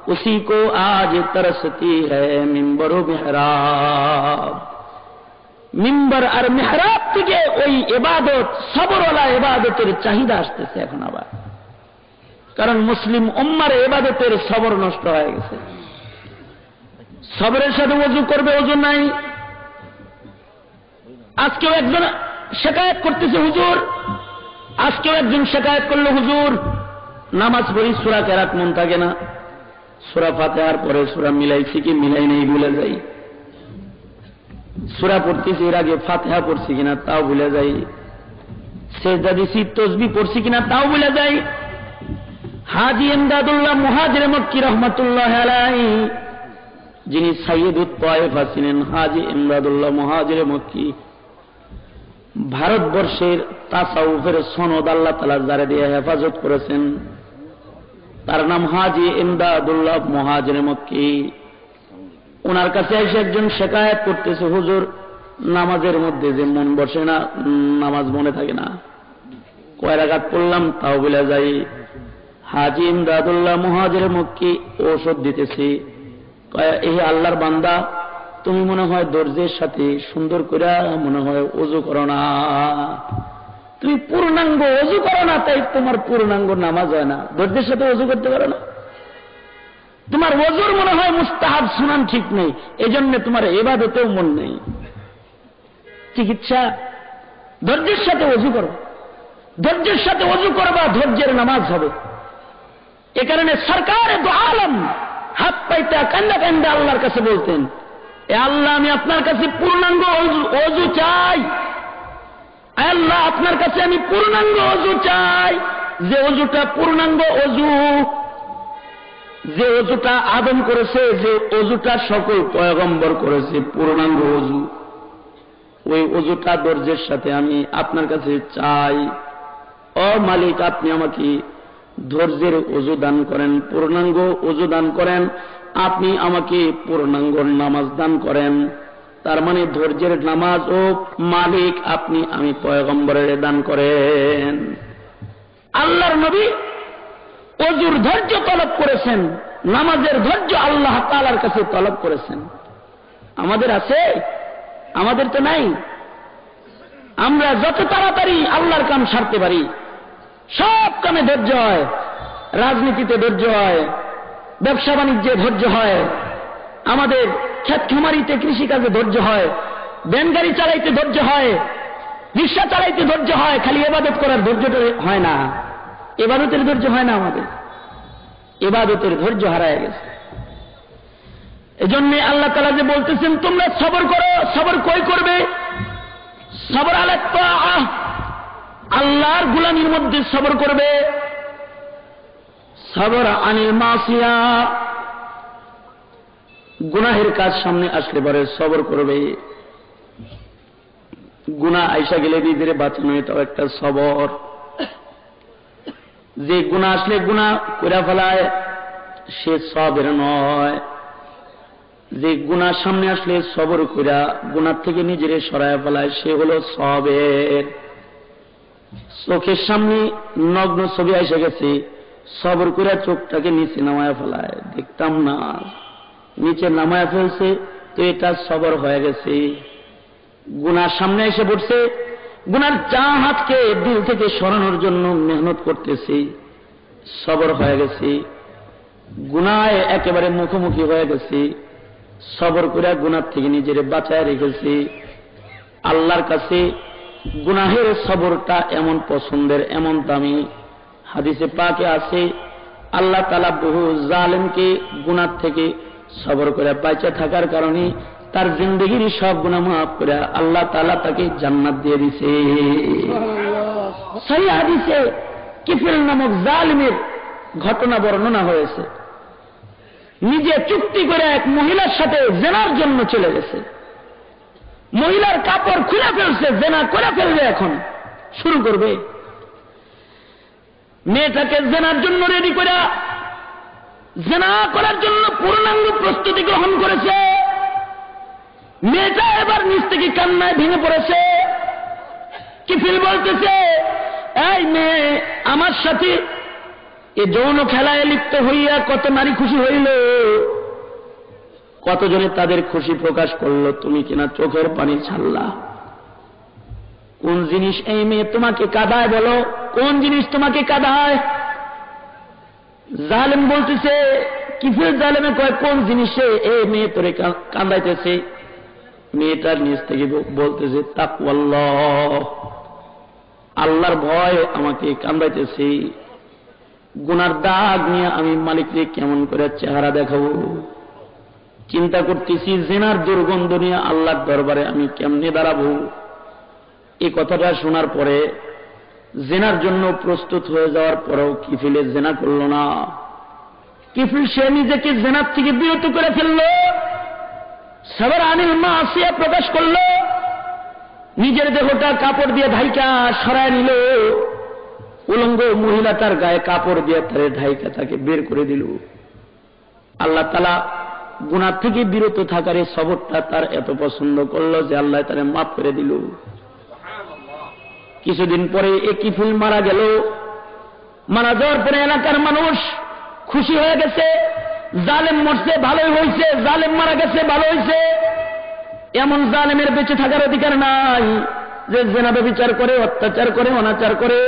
اسی کو آج ترستی ہے ممبر و محراب ممبر আর মেহরাব থেকে ওই এবাদত সবরওয়ালা এবাদতের চাহিদা আসতেছে এখন আবার কারণ মুসলিম উম্মার এবাদতের সবর নষ্ট হয়ে গেছে সবরের সাথে অজু করবে অজু নাই আজকেও একজন শেখায়ত করতেছে হুজুর আজকেও একজন শেখায়ত করল হুজুর নামাজ পড়ি, সুরা কেরাত মন থাকে না। সুরা ফাতেহার পরে সুরা মিলাইছি কি মিলাই নেই ভুলে যাই। সুরা পড়তেছি, এর আগে ফাতেহা পড়ছি কিনা তাও ভুলে যাই। সেজদা দিছি, তসবি পড়ছি কিনা তাও ভুলে যাই। হাজি এমদাদুল্লাহ মুহাজির মক্কি রহমতুল্লাহ আলাই যিনি সাইয়দুত পয়েফা ছিলেন হাজি এমদাদুল্লাহ মুহাজির মক্কি। ভারতবর্ষের তাসাউফের সনদ আল্লাহ তালা যারা দিয়ে হেফাজত করেছেন। তার নাম হাজি এমদাদুল্লাহ মহাজির মক্কি। ওনার কাছে এসে একজন শেখায়ত করতেছে, হুজুর, নামাজের মধ্যে যে মন বসে না, নামাজ মনে থাকে না। কয় রাগাত পড়লাম, তাও বলে যাই। হাজি ইমদাদুল্লাহ মহাজের মক্কি ঔষধ দিতেছি। এই আল্লাহর বান্দা, তুমি মনে হয় দর্জের সাথে সুন্দর করে মনে হয় অজু করো না। তুমি পূর্ণাঙ্গ অজু করো না, তাই তোমার পূর্ণাঙ্গ নামাজ হয় না। দর্জের সাথে অজু করতে পারো না। তোমার ওজুর মনে হয় মুস্তাহাব শুনান ঠিক নেই, এজন্য তোমার এবাদতেও মন নেই। চিকিৎসা, ধৈর্যের সাথে অজু করো। ধৈর্যের সাথে অজু করবা, ধৈর্যের নামাজ হবে। এ কারণে সরকার তো আলম হাত পাইতা কান্দা কান্দা আল্লাহর কাছে বলতেন, এ আল্লাহ, আমি আপনার কাছে পূর্ণাঙ্গ অজু চাই। আল্লাহ, আপনার কাছে আমি পূর্ণাঙ্গ অজু চাই। যে অজুটা পূর্ণাঙ্গ অজু, যে অজুটা আদম করেছে, যে অজুটা সকল পয়গম্বর করেছে, পূর্ণাঙ্গ অজু। ওই অজুটা দর্জের সাথে আমি আপনার কাছে চাই। ও মালিক, আপনি আমাকে ধৈর্যের অজু দান করেন, পূর্ণাঙ্গ অজু দান করেন। আপনি আমাকে পূর্ণাঙ্গ নামাজ দান করেন। তার মানে ধৈর্যের নামাজ, ও মালিক, আপনি, আমি পয়গম্বরের দান করেন। আল্লাহর নবী অজুর ধৈর্য তলব করেছেন, নামাজের ধৈর্য আল্লাহ তালার কাছে তলব করেছেন। আমাদের আছে? আমাদের তো নাই। আমরা যত তাড়াতাড়ি আল্লাহর কাম সারতে পারি, সব কামে ধৈর্য হয়, রাজনীতিতে ধৈর্য হয় ব্যবসা বাণিজ্যে ধৈর্য হয় আমাদের ক্ষেত খামারিতে কৃষিকাজে ধৈর্য হয় ব্যানগাড়ি চালাইতে ধৈর্য হয়, রিক্সা চালাইতে ধৈর্য হয়, খালি এবাদত করার ধৈর্যটা হয় না। এবাদতের ধৈর্য হয় না আমাদের। এবাদতের ধৈর্য হারায় গেছে। এজন্য আল্লাহ তালা যে বলতেছেন, তোমরা সবর করো, সবর কই করবে? সবর আলাক্কা আল্লাহর গুলামির মধ্যে সবর করবে। সবর আনিল মাসিয়া। গুনাহের কাজ সামনে আসলে পরে, সবর করবে। গুনা আইসা গেলে দিদির বাঁচানো এটাও একটা সবর। যে গুণা আসলে গুণা করে ফেলায়, সে সবের নয়। যে গুণা সামনে আসলে সবর কইরা গুণার থেকে নিজেরে সরায় ফেলায়, সে হলো সবের। চোখের সামনে নগ্ন ছবি এসে গেছে, সবর করে চোখটাকে নিচে নামায় ফেলায়, দেখতাম না। নিচে নামায় ফেলছে তো এটা সবর হয়ে গেছে। গুনার সামনে এসে পড়ছে, গুনার চা হাতকে দিল থেকে সরানোর জন্য মেহনত করতেছি, সবর হয়ে গেছি। গুনায় একেবারে মুখোমুখি হয়ে গেছি, সবর করে গুনার থেকে নিজের বাঁচায় রেখেছি। আল্লাহর কাছে গুনাহের সবরটা এমন পছন্দের, এমন দামি। হাদিসে পাকে আছে, আল্লাহ তালা বহু জালেমকে গুনার থেকে সবর করে বাঁচে থাকার কারণে তার জিন্দগির সব গুণা মাফ করে আল্লাহ তালা তাকে জান্নাত দিয়ে দিছে। সেই হাদিসে কিফিল নামক জালিমের ঘটনা বর্ণনা হয়েছে। নিজে চুক্তি করে এক মহিলার সাথে জেনার জন্য চলে গেছে। মহিলার কাপড় খুলে ফেলছে, জেনা করে ফেলবে এখন। শুরু করবে। মেয়েটাকে জেনার জন্য রেডি করে জেনা করার জন্য পূর্ণাঙ্গ প্রস্তুতি গ্রহণ করেছে। মেয়েটা এবার নিচ থেকে কান্নায় ভেঙে পড়েছে। কিফিল বলতেছে? এই মেয়ে, আমার সাথে এ যৌন খেলায় লিপ্ত হইয়া কত নারী খুশি হইল। কতজনে তাদের খুশি প্রকাশ করল, তুমি কিনা চোখের পানি ছাড়লা কোন জিনিস এই মেয়ে তোমাকে কাদায় বলো? কোন জিনিস তোমাকে কাদায়? জালেম বলতেছে কিফের জালেমে কয়, কোন জিনিসে? এই মেয়ে তোরে কান্দাইতেছে মেয়েটার নিজ থেকে বলতেছে তাকুয়াল্লাহ আল্লাহর ভয় আমাকে কান্দাইতেছে গুনার দাগ নিয়ে আমি মালিককে কেমন করে চেহারা দেখাবো? চিন্তা করতেছি, জেনার দুর্গন্ধ নিয়ে আল্লাহর দরবারে আমি কেমনে দাঁড়াবো? এই কথাটা শোনার পরে জেনার জন্য প্রস্তুত হয়ে যাওয়ার পরেও কিফিলে জেনা করল না। কিফিল সে নিজেকে জেনার থেকে বিরত করে ফেলল। সবার আনিল মা আসিয়া প্রকাশ করল। নিজের দেহটা কাপড় দিয়ে ঢাইকা সরায় নিল। উলঙ্গ মহিলা তার গায়ে কাপড় দিয়ে তারে ঢাইকা তাকে বের করে দিল। আল্লাহ তালা গুণার থেকে বিরত থাকার এই সবরটা তার এত পছন্দ করল যে আল্লাহ তারে মাফ করে দিল। কিছুদিন পরে একই ফুল মারা গেল। মারা যাওয়ার পরে এলাকার মানুষ খুশি হয়ে গেছে, জালেম মরছে, ভালোই হয়েছে, জালেম মারা গেছে, ভালো হয়েছে। এমন জালেমের বেঁচে থাকার অধিকার নাই যে জেনাবে বিচার করে, অত্যাচার করে, অনাচার করে।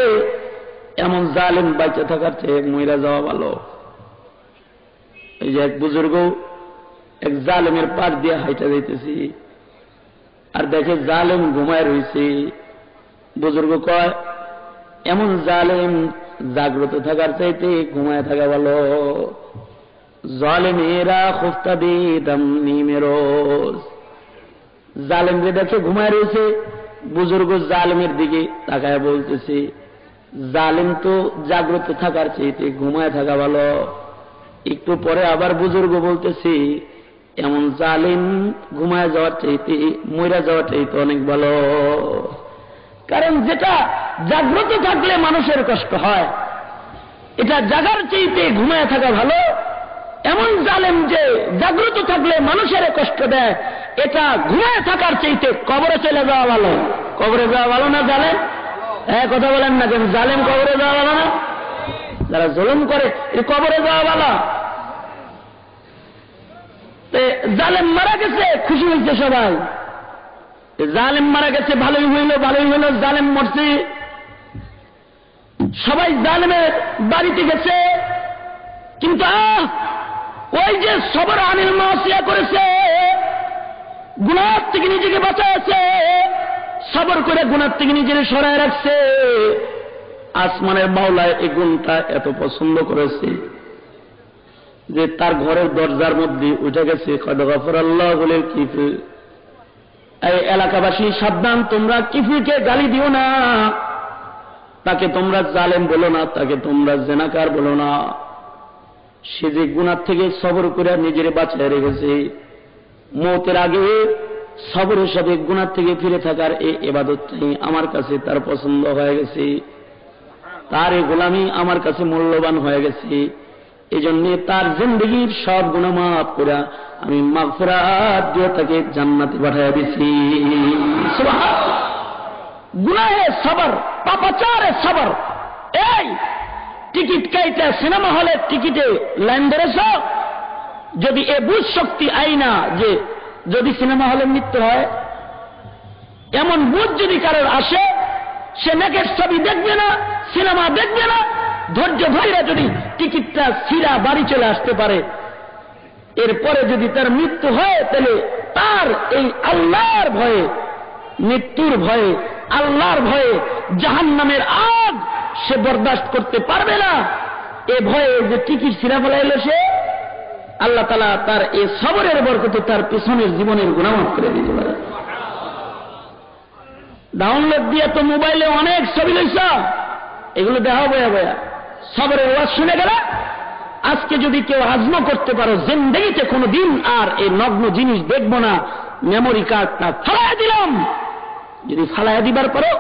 এমন জালেম বাইচে থাকার চেয়ে মহিলা যাওয়া ভালো। এই যে এক বুজুর্গ এক জালেমের পাশ দিয়ে হাইটা যাইতেছি। আর দেখে জালেম ঘুমায় রয়েছে বুজুর্গ কয়, এমন জালেম জাগ্রত থাকার চাইতে ঘুমায় থাকা ভালো। জালেমেরা নিমেরোজ জালেম যে দেখে ঘুমায় রয়েছে, বুজুর্গ জালেমের দিকে তাকায় বলতেছে, জালেম তো জাগ্রত থাকার চাইতে ঘুমায় থাকা ভালো। একটু পরে আবার বুজুর্গ বলতেছি, এমন জালিম ঘুমায় যাওয়ার চাইতে মইরা যাওয়ার চাইতে অনেক ভালো। কারণ যেটা জাগ্রত থাকলে মানুষের কষ্ট হয়। এটা জাগার চাইতে ঘুমায় থাকা ভালো। এমন জালেম যে জাগ্রত থাকলে মানুষের কষ্ট দেয়, এটা ঘুমায় থাকার চাইতে কবরে চলে যাওয়া ভালো। কবরে যাওয়া ভালো না জালেম? হ্যাঁ কথা বলেন না কেন? জালেম কবরে যাওয়া ভালো না? যারা জলম করে এ কবরে যাওয়া ভালো। জালেম মারা গেছে, খুশি হয়েছে সবাই। জালেম মারা গেছে, ভালোই হইল ভালোই হইল, জালেম মরছে। সবাই জালেমের বাড়িতে গেছে। কিন্তু ওই যে সবর আনিল মাসিয়া করেছে গুণার থেকে নিজেকে বাঁচাচ্ছে সবর করে গুণার থেকে নিজের সরায় রাখছে। আসমানের মাওলায় এই গুণটা এত পছন্দ করেছে যে তার ঘরের দরজার মধ্যে উঠে গেছে কদগাফর আল্লাহ বলে কি এলাকাবাসী, সাবধান, তোমরা কিফিকে গালি দিও না। তাকে তোমরা জালেম বলো না, তাকে তোমরা জেনাকার বলো না। সে যে গুণার থেকে সবর করে নিজের বাঁচায় রেখেছে, মৌতের আগে সবরের সাথে গুণার থেকে ফিরে থাকার এই এবাদতটাই আমার কাছে তার পছন্দ হয়ে গেছে। তার এই গোলামি আমার কাছে মূল্যবান হয়ে গেছে। এই জন্যে তার জিন্দগির সব গুণা মাফ করে আমি মাফরাত দিয়ে তাকে জান্নাতে পাঠাইয়া দিছি। পাপাচারে এই টিকিট সিনেমা হলের টিকিটে লাইন ধরেছ? যদি এ বুঝ শক্তি আই না যে যদি সিনেমা হলে মৃত্যু হয়, এমন বুঝ যদি কারোর আসে, সে নেকের ছবি দেখবে না, সিনেমা দেখবে না ধৈর্য ধৈর্য যদি টিকিটটা সিরা বাড়ি চলে আসতে পারে, এরপরে যদি তার মৃত্যু হয়, তাহলে তার এই আল্লাহর ভয়ে, মৃত্যুর ভয়ে, আল্লাহর ভয়ে জাহান নামের আগ সে বরদাস্ত করতে পারবে না। এ ভয়ে যে টিকিট সিরা ফেলাইল সে, আল্লাহ তালা তার এ সবরের বরকতে তার পিছনের জীবনের গুণামাত করে দিতে পারে। ডাউনলোড দিয়ে তো মোবাইলে অনেক ছবি লইছ, এগুলো দেখা বয়া বয়া। সবরের ওয়াজ শুনে গেল, আজকে যদি কেউ আজম করতে পারো, জিন্দগিতে কোনো দিন আর এই নগ্ন জিনিস দেখব না মেমোরি কার্ডটা ফালাই দিলাম। যদি ফালাই দিবার পারো,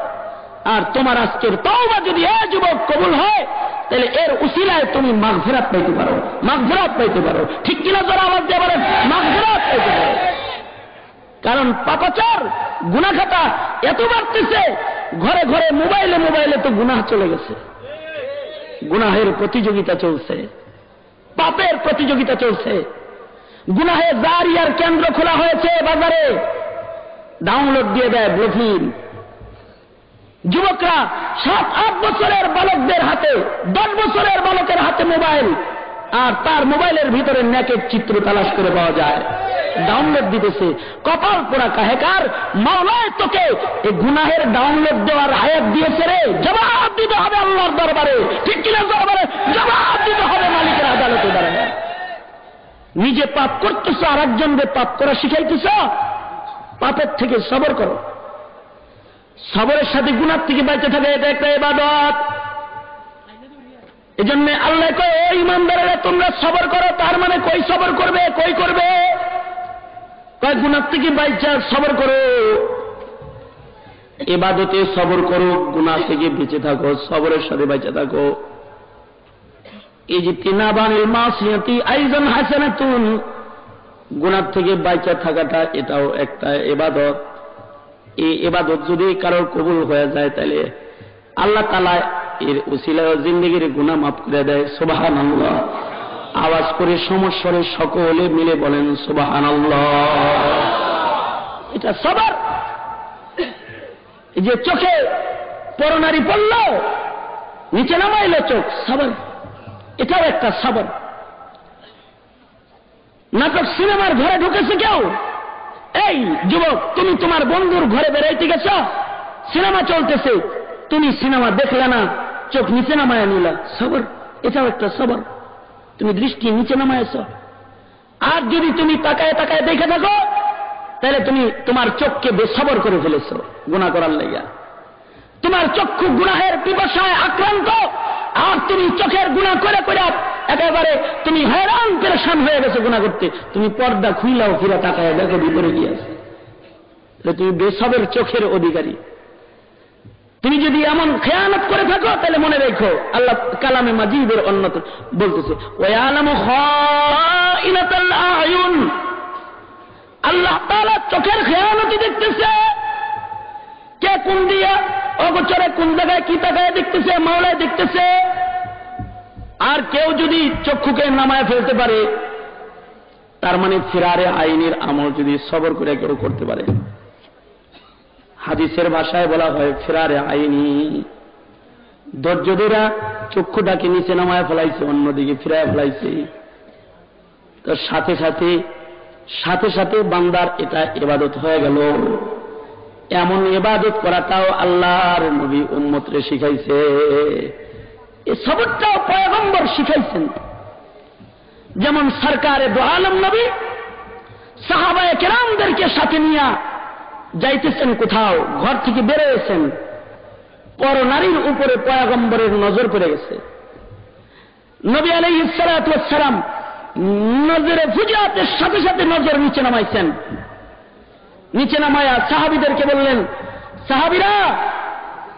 আর তোমার আজকের তওবা যদি এ যুবক কবুল হয়, তাহলে এর উসিলায় তুমি মাগফিরাত পাইতে পারো, মাগফিরাত পাইতে পারো। ঠিক কিনা যারা আওয়াজ দিয়ে বলেন, মাগফিরাত পাইতে পারো। কারণ পাপাচার গুনাখাতা এত বাড়তেছে, ঘরে ঘরে মোবাইলে মোবাইলে তো গুনাহ চলে গেছে। গুনাহের প্রতিযোগিতা চলছে। পাপের প্রতিযোগিতা চলছে। গুনাহে জারিয়ার কেন্দ্র খোলা হয়েছে বাজারে। ডাউনলোড দিয়ে দেয় ব্লফিন যুবকরা সাত, আট বছরের বালকদের হাতে, দশ বছরের বালকের হাতে মোবাইল। আর তার মোবাইলের ভিতরে নেকের চিত্র তালাশ করে পাওয়া যায়। ডাউনলোড দিতেছে। কপাল পোড়া কাহেকার, মাওলায় তোকে এই গুনাহের ডাউনলোড দেওয়ার আয়াত দিয়েছে রে। জবাব দিতে হবে আল্লাহর দরবারে। ঠিক কিনা দরবারে জবাব দিতে হবে মালিকের আদালতে দাঁড়ায় নিজে পাপ করতেছ আর একজনকে পাপ করা শিখাইতেছ। পাপের থেকে সবর করো। সবরের সাথে গুণার থেকে বাঁচে থাকে, এটা একটা এবাদত এই জন্য আল্লাহ কয়, ও ইমানদারেরা, তোমরা সবর করো, তার মানে কই সবর করবে, কই করবে? কয় গুণার থেকে বাইচা, সবর করো। এবাদতে সবর করো গুণা থেকে বেঁচে থাকো, সবরের সাথে বেঁচে থাকো। এই যে তিনাবানের মাসিয়াতি আইজন হাসানাতুন। গুণার থেকে বাইচা থাকাটা এটাও একটা এবাদত। এই এবাদত যদি কারোর কবুল হয়ে যায় তাহলে আল্লাহ তালা এর উসিলা জিন্দগির গুণা মাফ করে দেয় সোবাহান আওয়াজ করে সমস্বরে সকলে মিলে বলেন সোবাহান এটা সবার। যে চোখে পরনারি পড়ল, নিচে নামাইল চোখ, সবার। এটাও একটা সবর। নাটক সিনেমার ঘরে ঢুকেছে কেউ? এই যুবক, তুমি তোমার বন্ধুর ঘরে বেড়াইতে গেছ? সিনেমা চলতেছে। তুমি সিনেমা দেখলে না, চোখ নিচে নামায় নিলা। সবর, এটাও একটা সবর। তুমি দৃষ্টি নিচে নামায়ছ। আর যদি তুমি তাকায় তাকায় দেখে থাকো, তাহলে তুমি তোমার চোখকে বেসবর করে ফেলেছ গুণা করার লেগা। তোমার চক্ষু গুনাহের পিপাসায় আক্রান্ত, আর তুমি চোখের গুণা করে করে একেবারে তুমি হয়রান, পেরেশান হয়ে গেছো গুণা করতে। তুমি পর্দা খুইলাও, ফিরা তাকায় দেখো ভিতরে আছে তুমি বেসবের চোখের অধিকারী। তুমি যদি এমন খেয়ানত করে থাকো, তাহলে মনে রেখো, আল্লাহ কালামে মাজিদের অন্যত বলতেছে আল্লাহ তালা চোখের খেয়ানতি দেখতেছে। কে কোন দিয়া অগোচরে কোন জায়গায় কি তাকায় দেখতেছে, মাওলায় দেখতেছে। আর কেউ যদি চক্ষুকে নামায় ফেলতে পারে, তার মানে ফিরারে আইনের আমল যদি সবর করে কেউ করতে পারে। হাদিসের ভাষায় বলা হয়, ফেরারে আইনি। ধৈর্যদেরা চক্ষুটাকে নিচে নামায় ফেলাইছে, অন্যদিকে ফিরায় ফেলাইছে। তো সাথে সাথে সাথে সাথে বান্দার এটা এবাদত হয়ে গেল। এমন এবাদত করাটাও আল্লাহর নবী উন্মতরে শিখাইছে। এ সবরটাও পয়গম্বর শিখাইছেন। যেমন সরকারে দো আলম নবী, সাহাবায় কেরামদেরকে সাথে নিয়ে যাইতেছেন কোথাও, ঘর থেকে বেরোয়েছেন, পর নারীর উপরে পয়াগম্বরের নজর পড়ে গেছে। নবী আলাই ইসালাম নজরে ফুজাতের সাথে সাথে নজর নিচে নামাইছেন। নিচে নামায়া সাহাবিদেরকে বললেন, সাহাবিরা,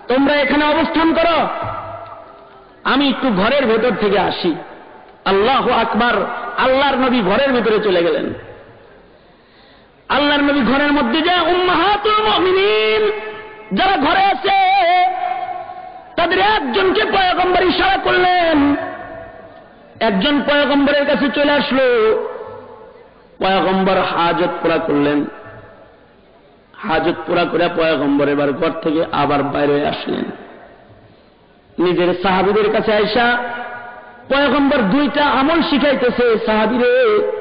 তোমরা এখানে অবস্থান করো। আমি একটু ঘরের ভেতর থেকে আসি। আল্লাহ আকবার, আল্লাহর নবী ঘরের ভেতরে চলে গেলেন। আল্লাহর নবী ঘরের মধ্যে যে উম্মাহাতুল মুমিনিন, যারা ঘরে আছে, তাদের একজনকে পয়গম্বর ইশারা করলেন। একজন পয়গম্বরের কাছে চলে আসলো। পয়গম্বর হাজত পুরা করলেন। হাজত পুরা করে পয়গম্বর এবার ঘর থেকে আবার বাইরে আসলেন। নিজের সাহাবিদের কাছে আইসা পয়গম্বর দুইটা আমল শিখাইতেছে, সাহাবিরে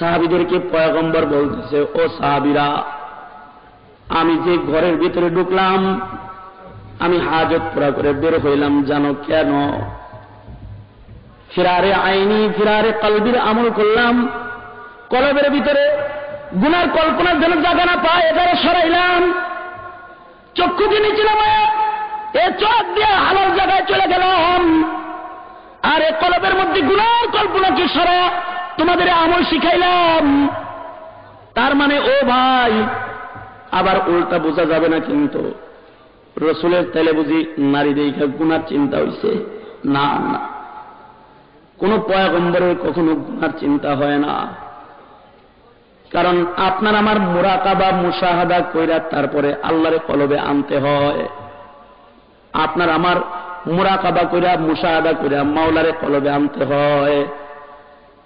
সাহাবিদেরকে পয়গম্বর বলতেছে, ও সাহাবিরা, আমি যে ঘরের ভিতরে ঢুকলাম, আমি হাজত পুরা করে বের হইলাম, জানো কেন? ফিরারে আইনি, ফিরারে কলবির আমল করলাম, কলবের ভিতরে গুনার কল্পনার যেন জায়গা না পায় এটারে সরাইলাম। চক্ষুকে নিয়েছিলাম এ চোখ দিয়ে হালাল জায়গায় চলে গেলাম। আর এ কলবের মধ্যে গুনার কল্পনাকে সরা? তোমাদের আমল শিখাইলাম। তার মানে ও ভাই, আবার উল্টা বোঝা যাবে না কিন্তু। রসুলের তেলে বুঝি নারী দেখা গুনার চিন্তা হইছে। না না। কোন পয়াগম্বরের কখনো গুনার চিন্তা হয় না। কারণ আপনার আমার মোরাকাবা মুসাহাদা কইরা তারপরে আল্লাহরে কলবে আনতে হয়। আপনার আমার মোরাকাবা কইরা মুসাহাদা কইরা মাওলারে কলবে আনতে হয়।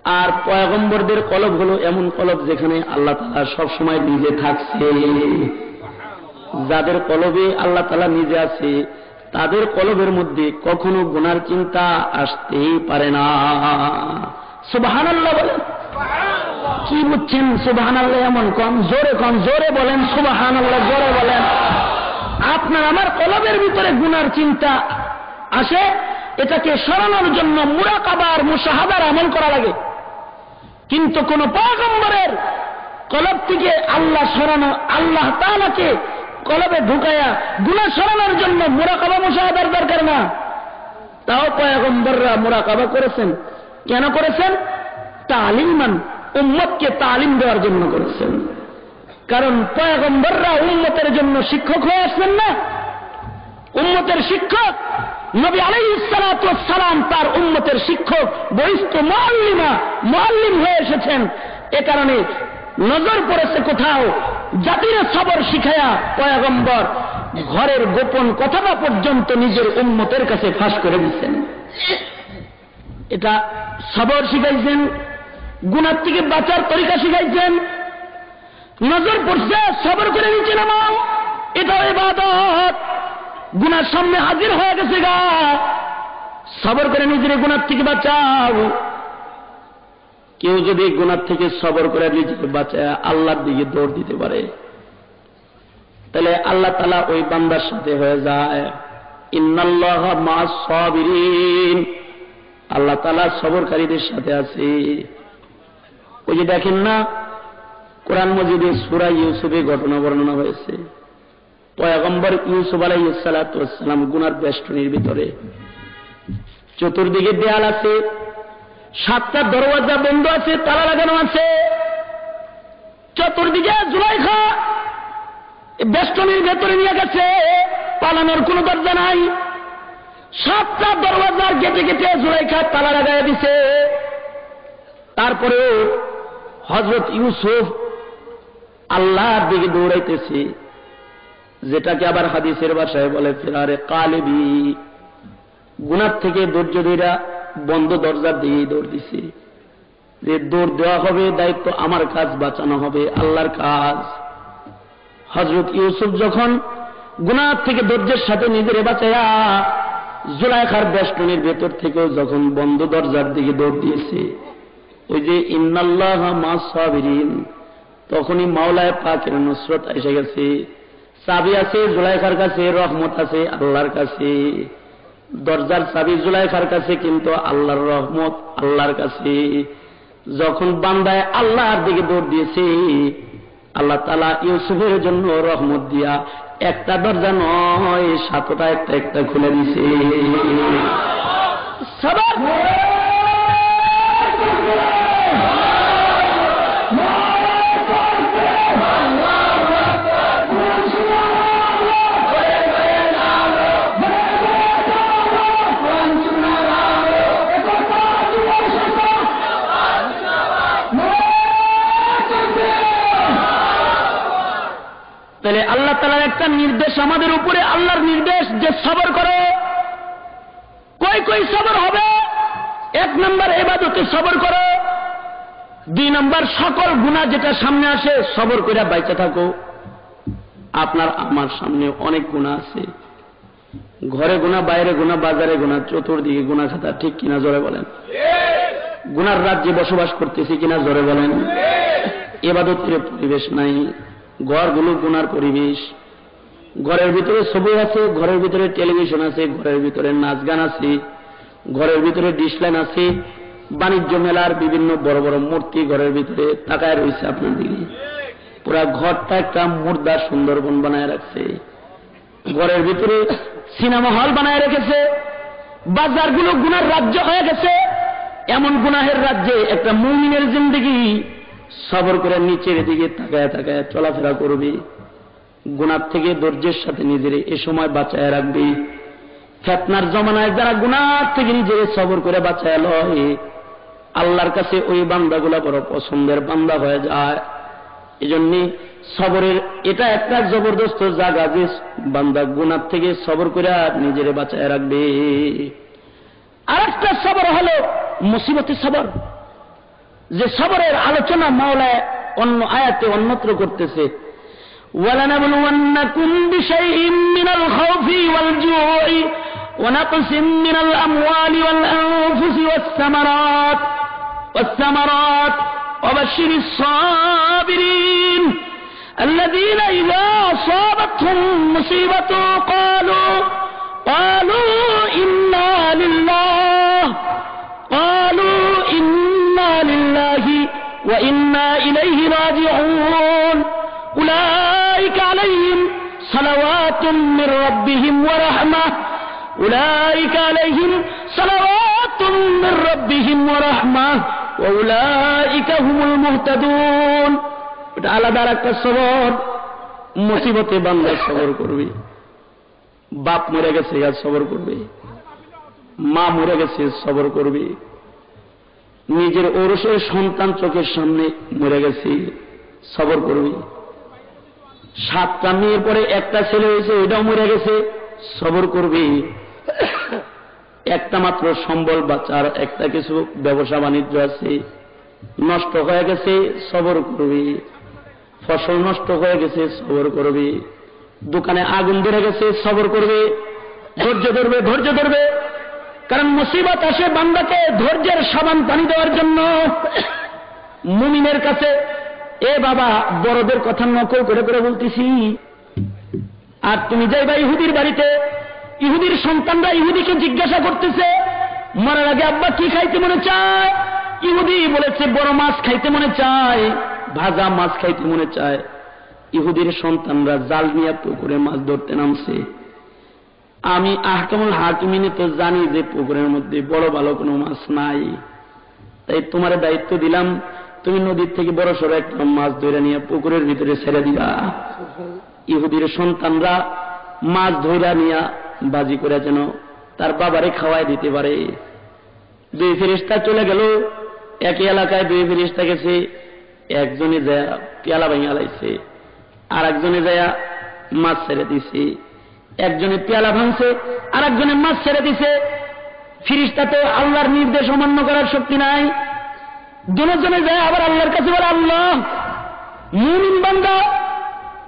আর পয়গম্বরদের কলব হলো এমন কলব যেখানে আল্লাহ তালা সবসময় নিজে থাকছে। যাদের কলবে আল্লাহ তালা নিজে আছে, তাদের কলবের মধ্যে কখনো গুনার চিন্তা আসতেই পারে না। সুবাহান আল্লাহ বলেন। কি বুঝছেন সুবাহান আল্লাহ এমন কম? জোরে কম, জোরে বলেন সুবাহান আল্লাহ জোরে বলেন। আপনার আমার কলবের ভিতরে গুনার চিন্তা আসে, এটাকে সরানোর জন্য মুরাকাবার মুসাহাদার আমল করা লাগে। কিন্তু কোন পয়গম্বরের কলব থেকে আল্লাহ সরানো, আল্লাহ তালাকে কলবে ঢুকায়া গুণা সরানোর জন্য মুরাকাবা মুসাহাদার দরকার না। তাও পয়গম্বররা মুরাকাবা করেছেন। কেন করেছেন? তালিমান, উম্মতকে তালিম দেওয়ার জন্য করেছেন। কারণ পয়গম্বররা উম্মতের জন্য শিক্ষক হয়ে আসবেন না। উম্মতের শিক্ষক নবী আলাই সালাম তার উম্মতের শিক্ষক বরিষ্ঠ মোয়াল্লিমা মোয়াল্লিম হয়ে এসেছেন। এ কারণে নজর পড়েছে কোথাও, জাতির সবর শিখায়া পয়াগম্বর ঘরের গোপন কথাটা পর্যন্ত নিজের উন্মতের কাছে ফাঁস করে দিচ্ছেন। এটা সবর শিখাইছেন গুণার থেকে বাঁচার তরিকা শিখাইছেন। নজর পড়ছে, সবর করে নিচে নামাও এটা এবাদত গুনার সামনে হাজির হয়ে গেছে গা। সবর করে নিজের গুণার থেকে বাঁচাও। কেউ যদি গুণার থেকে সবর করে নিজেকে বাঁচায়, আল্লাহর দিকে দৌড় দিতে পারে। তাহলে আল্লাহ তালা ওই বান্দার সাথে হয়ে যায়। আল্লাহ তালা সবরকারীদের সাথে আছে। ওই যে দেখেন না, কোরআন মজিদে সুরা ইউসুফে ঘটনা বর্ণনা হয়েছে। পয়গম্বর ইউসুফ আলাইসালাম গুনার বেষ্টনীর ভিতরে। চতুর্দিকে দেয়াল আছে, সাতটা দরওয়াজা বন্ধ আছে, তালা লাগানো আছে। চতুর্দিকে জুলাইখা বেষ্টনীর ভেতরে নিয়ে গেছে, পালানোর কোনো দরজা নাই। সাতটা দরওয়াজার গেটে গেটে জুলাইখা তালা লাগাই দিছে। তারপরে হজরত ইউসুফ আল্লাহর দিকে দৌড়াইতেছে। যেটাকে আবার হাদিসের বাসায় বলে ফেরারে কালেবি। গুনার থেকে ধৈর্য ধৈরা বন্ধ দরজার দিকে দৌড় দিছে। যে দৌড় দেওয়া হবে, দায়িত্ব আমার কাজ, বাঁচানো হবে, আল্লাহর কাজ। হজরত ইউসুফ যখন গুনার থেকে ধৈর্যের সাথে নিজের বাঁচাইয়া জুলাইখার বেষ্টনীর ভেতর থেকেও যখন বন্ধ দরজার দিকে দৌড় দিয়েছে, ওই যে ইন্নাল্লাহ মা সাবিরিন, তখনই মাওলায় পাকের নুসরত এসে গেছে। চাবি আছে জুলাইখার কাছে, রহমত আছে, আল্লাহর কাছে। দরজার চাবি জুলাইখার কাছে, কিন্তু আল্লাহর রহমত আল্লাহর কাছে। যখন বান্দায় আল্লাহর দিকে দৌড় দিয়েছে, আল্লাহ তালা ইউসুফের জন্য রহমত দিয়া একটা দরজা নয়, সাতটা একটা একটা খুলে দিছে সবার তাহলে আল্লাহ তালার একটা নির্দেশ আমাদের উপরে, আল্লাহর নির্দেশ যে সবর করো। কই কই সবর হবে? এক নম্বর এবাদতে সবর করো। দুই নম্বর সকল গুণা যেটা সামনে আসে, সবর করে বাইচে থাকো। আপনার আমার সামনে অনেক গুণা আছে। ঘরে গুণা, বাইরে গুণা, বাজারে গুণা, চতুর্দিকে গুণা খাতা, ঠিক কিনা জোরে বলেন? গুনার রাজ্যে বসবাস করতেছি কিনা জোরে বলেন? এবাদতের পরিবেশ নাই। ঘরগুলো গুনার পরিবেশ। ঘরের ভিতরে ছবি আছে, ঘরের ভিতরে টেলিভিশন আছে, ঘরের ভিতরে নাচ গান আছে, ঘরের ভিতরে ডিসলাইন আছে। বাণিজ্য মেলার বিভিন্ন বড় বড় মূর্তি ঘরের ভিতরে তাকায় রয়েছে আপনার দিকে পুরা ঘরটা একটা মুর্দার সুন্দরবন বানায় রাখছে। ঘরের ভিতরে সিনেমা হল বানায় রেখেছে। বাজারগুলো গুনার রাজ্য হয়ে গেছে। এমন গুনাহের রাজ্যে একটা মুমিনের জিন্দগি সবর করে নিচের দিকে তাকায় তাকায় চলাফেরা করবে, গুনার থেকে ধৈর্যের সাথে নিজের এ সময় বাঁচায় রাখবে। ফেতনার জমানায় যারা গুনার থেকে নিজের সবর করে বাঁচায় লয়, আল্লাহর কাছে ওই বান্দাগুলা বড় পছন্দের বান্দা হয়ে যায়। এজন্য সবরের এটা একটা জবরদস্ত জায়গা যে বান্দা গুনার থেকে সবর করে নিজের বাঁচায় রাখবে। আর একটা সবর হলো মুসিবতের সবর। যে সবরের আলোচনা মাওলায় অন্য আয়াতে অন্যত্র করতেছে ولنبلونكم بشيء من الخوف والجوع ونقص من الأموال والأنفس والثمرات والثمرات وبشر الصابرين الذين إذا أصابتهم مصيبة قالوا قالوا إنا لله قالوا إنا لله وإنا إليه راجعون أولئك عليهم صلوات من ربهم ورحمة أولئك عليهم صلوات من ربهم ورحمة وأولئك هم المهتدون এটা আলাদা একটা সবর মুসিবতে বান্দা সবর করবে বাপ মরে গেছে আর সবর করবে মা মরে গেছে সবর করবে নিজের ওরসের সন্তান চোখের সামনে মরে গেছে। সবর করবে সাতটা মেয়ের পরে একটা ছেলে হয়েছে ওইটাও মরে গেছে। সবর করবে। একটা মাত্র সম্বল বাচ্চার একটা কিছু ব্যবসা বাণিজ্য আছে। নষ্ট হয়ে গেছে, সবর করবি। ফসল নষ্ট হয়ে গেছে, সবর করবি। দোকানে আগুন ধরে গেছে, সবর করবে। ধৈর্য ধরবে ধৈর্য ধরবে। কারণ মুসিবত আসে বান্দাকে ধৈর্যের সাবান পানি দেওয়ার জন্য। মুমিনের কাছে, এ বাবা বড়দের কথা নকল করে করে বলতেছি। আর তুমি যাইবা ইহুদির বাড়িতে। ইহুদির সন্তানরা ইহুদিকে জিজ্ঞাসা করতেছে, মরার আগে আব্বা কি খাইতে মনে চায়? ইহুদি বলেছে, বড় মাছ খাইতে মনে চায়, ভাজা মাছ খাইতে মনে চায়। ইহুদির সন্তানরা জাল নিয়ে পুকুরে মাছ ধরতে নামছে। আমি আহকামুল হাকিমিনে তো জানি যে পুকুরের মধ্যে বড় ভালো কোনো মাছ নাই। তাই তোমার দায়িত্ব দিলাম, তুমি নদীর থেকে বড় সড়ো একটা মাছ ধরে নিয়ে পুকুরের ভিতরে ছেড়ে দিবা। ইহুদির সন্তানরা মাছ ধইরা নিয়া বাজি করে যেন তার বাবারে খাওয়াই দিতে পারে। দুই ফেরিস্তা চলে গেল, একই এলাকায় দুই ফেরিস্তা গেছে, একজনে যায় পেয়ালা ভাঙিয়া লাইছে আর একজনে যায় মাছ ছেড়ে দিছে। একজনে পেয়ালা ভাঙছে আর একজনে মাছ ছেড়ে দিছে। ফিরিস্তা তো আল্লাহর নির্দেশ অমান্য করার শক্তি নাই। দুজনে যায় আবার আল্লাহর কাছে বলে, আল্লাহ, মুমিন বান্দা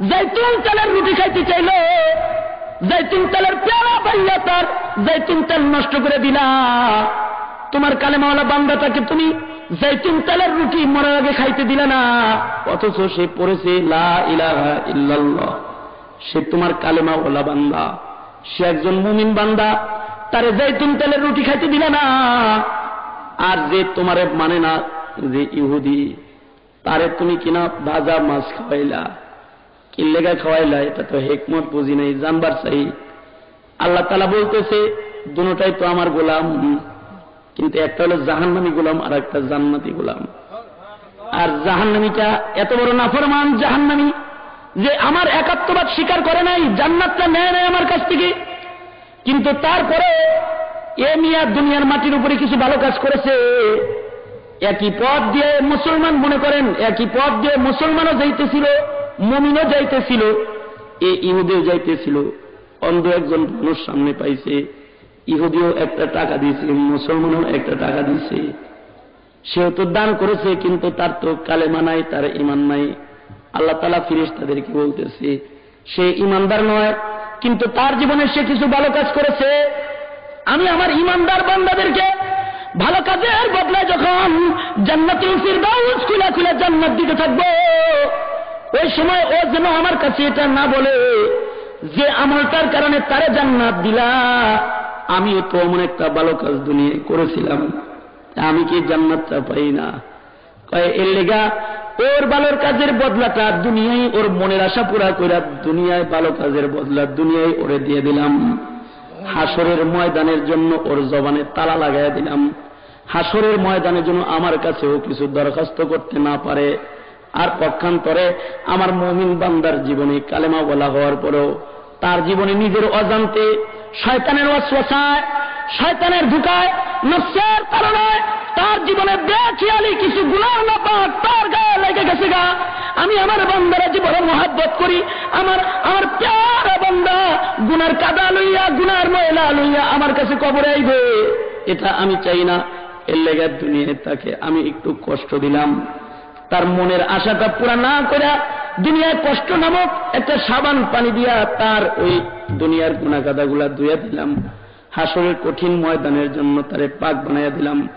জৈতুন তেলের রুটি খাইতে চাইল। জৈতুন তেলের পেয়ালা পাইয়া তার জৈতুন তেল নষ্ট করে দিলা। তোমার কালেমাওয়ালা বান্দাটাকে তুমি জৈতুন তেলের রুটি মরার আগে খাইতে দিলে না। অথচ সে পড়েছে, লা ইলাহা ইল্লাল্লাহ। সে তোমার কালেমাওয়ালা বান্দা। সে একজন মুমিন বান্দা, তারে জৈতুন তেলের রুটি খাইতে দিলে না। আর যে তোমারে মানে না, যে ইহুদি, তারে তুমি কিনা ভাজা মাছ খাওয়াইলা। কি লেগা খাওয়াইলা, এটা তো হেকমত বুঝি নাই, জানবার চাই। আল্লাহ তালা বলতেছে, দুটাই তো আমার গোলাম। কিন্তু একটা হলো জাহান্নামি গোলাম, আর একটা জান্নাতি গোলাম। আর জাহান্নামিটা এত বড় নাফরমান জাহান্নামি। যে আমার একাত্মবাদ স্বীকার করে নাই, জান্নাতটা নেয় নাই আমার কাছ থেকে। কিন্তু তারপরে এ মিয়া দুনিয়ার মাটির উপরে কিছু ভালো কাজ করেছে। একই পথ দিয়ে মুসলমান মনে করেন, একই পথ দিয়ে মুসলমানও যাইতেছিল, মমিনও যাইতেছিল, এ ইহুদেও যাইতেছিল। অন্ধ একজন মানুষ সামনে পাইছে, ইহুদিও একটা টাকা দিয়েছে, মুসলমানও একটা টাকা দিয়েছে। সেও তো দান করেছে, কিন্তু তার তো কালেমা নাই, তার ইমান নাই। আল্লাহ তালা ফিরিস তাদেরকে বলতেছে, সে ইমানদার নয়, কিন্তু তার জীবনে সে কিছু ভালো কাজ করেছে। আমি আমার ইমানদার বান্দাদেরকে ভালো কাজের বদলায় যখন জান্নাতুল ফিরদাউস খুলে খুলে জান্নাত দিতে থাকব, ওই সময় ও যেন আমার কাছে এটা না বলে যে আমলটার কারণে তারে জান্নাত দিলা। আমিও তো এমন একটা ভালো কাজ দুনিয়ায় করেছিলাম আমি কি জান্নাতটা পাই না? এর লেগা ওর ভালোর কাজের বদলাটা দুনিয়ায় ওর মনের আশা পুরা কইরা দুনিয়ায় ভালো কাজের বদলা দুনিয়ায় ওরে দিয়ে দিলাম। হাসরের ময়দানের জন্য ওর জবানে তালা লাগাই দিলাম। হাসরের ময়দানের জন্য আমার কাছেও কিছু দরখাস্ত করতে না পারে। আর পক্ষান্তরে আমার মমিন বান্দার জীবনে কালেমা বলা হওয়ার পরেও তার জীবনে নিজের অজান্তে শয়তানের অশ্বাসায় শয়তানের ঢুকায় নস্যের কারণে তার জীবনে বেখিয়ালি কিছু গুণার না পাক, তার গায়ে লেগে গেছে গা। আমি আমার বান্দারা জীবনে মহাব্বত করি, আমার আমার প্যারা বান্দা গুনার কাদা লইয়া, গুনার ময়লা লইয়া আমার কাছে কবরে আইবে। এটা আমি চাই না। এর লেগে দুনিয়ায় তাকে আমি একটু কষ্ট দিলাম। তার মনের আশাটা পুরা না করে দুনিয়ায় কষ্ট নামক একটা সাবান পানি দিয়া তার ওই দুনিয়ার গুণা কাদাগুলা ধুয়ে দিলাম। হাসরের কঠিন ময়দানের জন্য তারে পাক বানাইয়া দিলাম।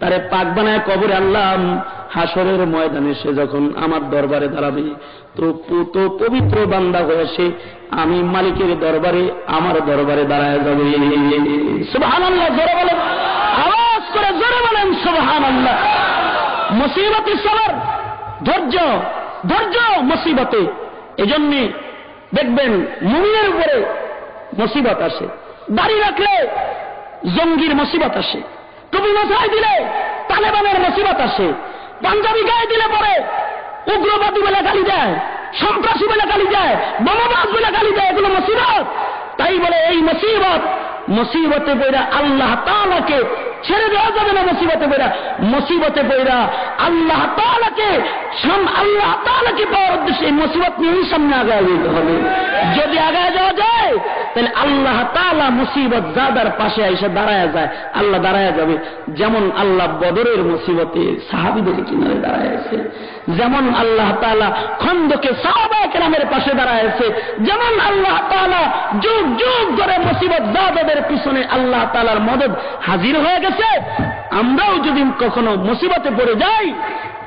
তারে পাক বানায় কবরে আনলাম। হাসরের ময়দানে সে যখন আমার দরবারে দাঁড়াবে, তো তো পবিত্র বান্দা হয়ে সে আমি মালিকের দরবারে, আমার দরবারে দাঁড়ায় যাবে। মুসিবতে সবার ধৈর্য ধৈর্য মুসিবতে। এজন্যে দেখবেন, মুমিনের উপরে মুসিবত আসে। দাড়ি রাখলে জঙ্গির মুসিবত আসে। টুপি মাথায় দিলে, তালেবানের মুসিবত আসে। পাঞ্জাবি গায়ে দিলে পরে, উগ্রবাদী বেলা গালি দেয়, সন্ত্রাসী বেলা গালি দেয়, বোমাবাজ বেলা গালি দেয়, এগুলো মুসিবত। তাই বলে, এই মুসিবত, মুসিবতে বইরা আল্লাহ তালাকে ছেড়ে দেওয়া যাবে না মুসিবতে বইরা মুসিবতে বইরা আল্লাহ তালাকে আল্লাহ তালাকে পাওয়ার উদ্দেশ্যে এই মুসিবত নিয়েই সামনে আগায় যেতে হবে যদি আগায় যাওয়া যায় তাহলে আল্লাহ তালা মুসিবত যাদার পাশে এসে দাঁড়ায় যায় আল্লাহ দাঁড়ায় যাবে যেমন আল্লাহ বদরের মুসিবতে সাহাবিদের কিনারে দাঁড়ায় যেমন আল্লাহ তালা খন্দকে সাহাবাহামের পাশে দাঁড়ায় যেমন আল্লাহ তালা যুগ যুগ ধরে মুসিবত জাদাদের পিছনে আল্লাহ তালার মদত হাজির হয়ে গেছে আমরাও যদি কখনো মুসিবতে পড়ে যাই,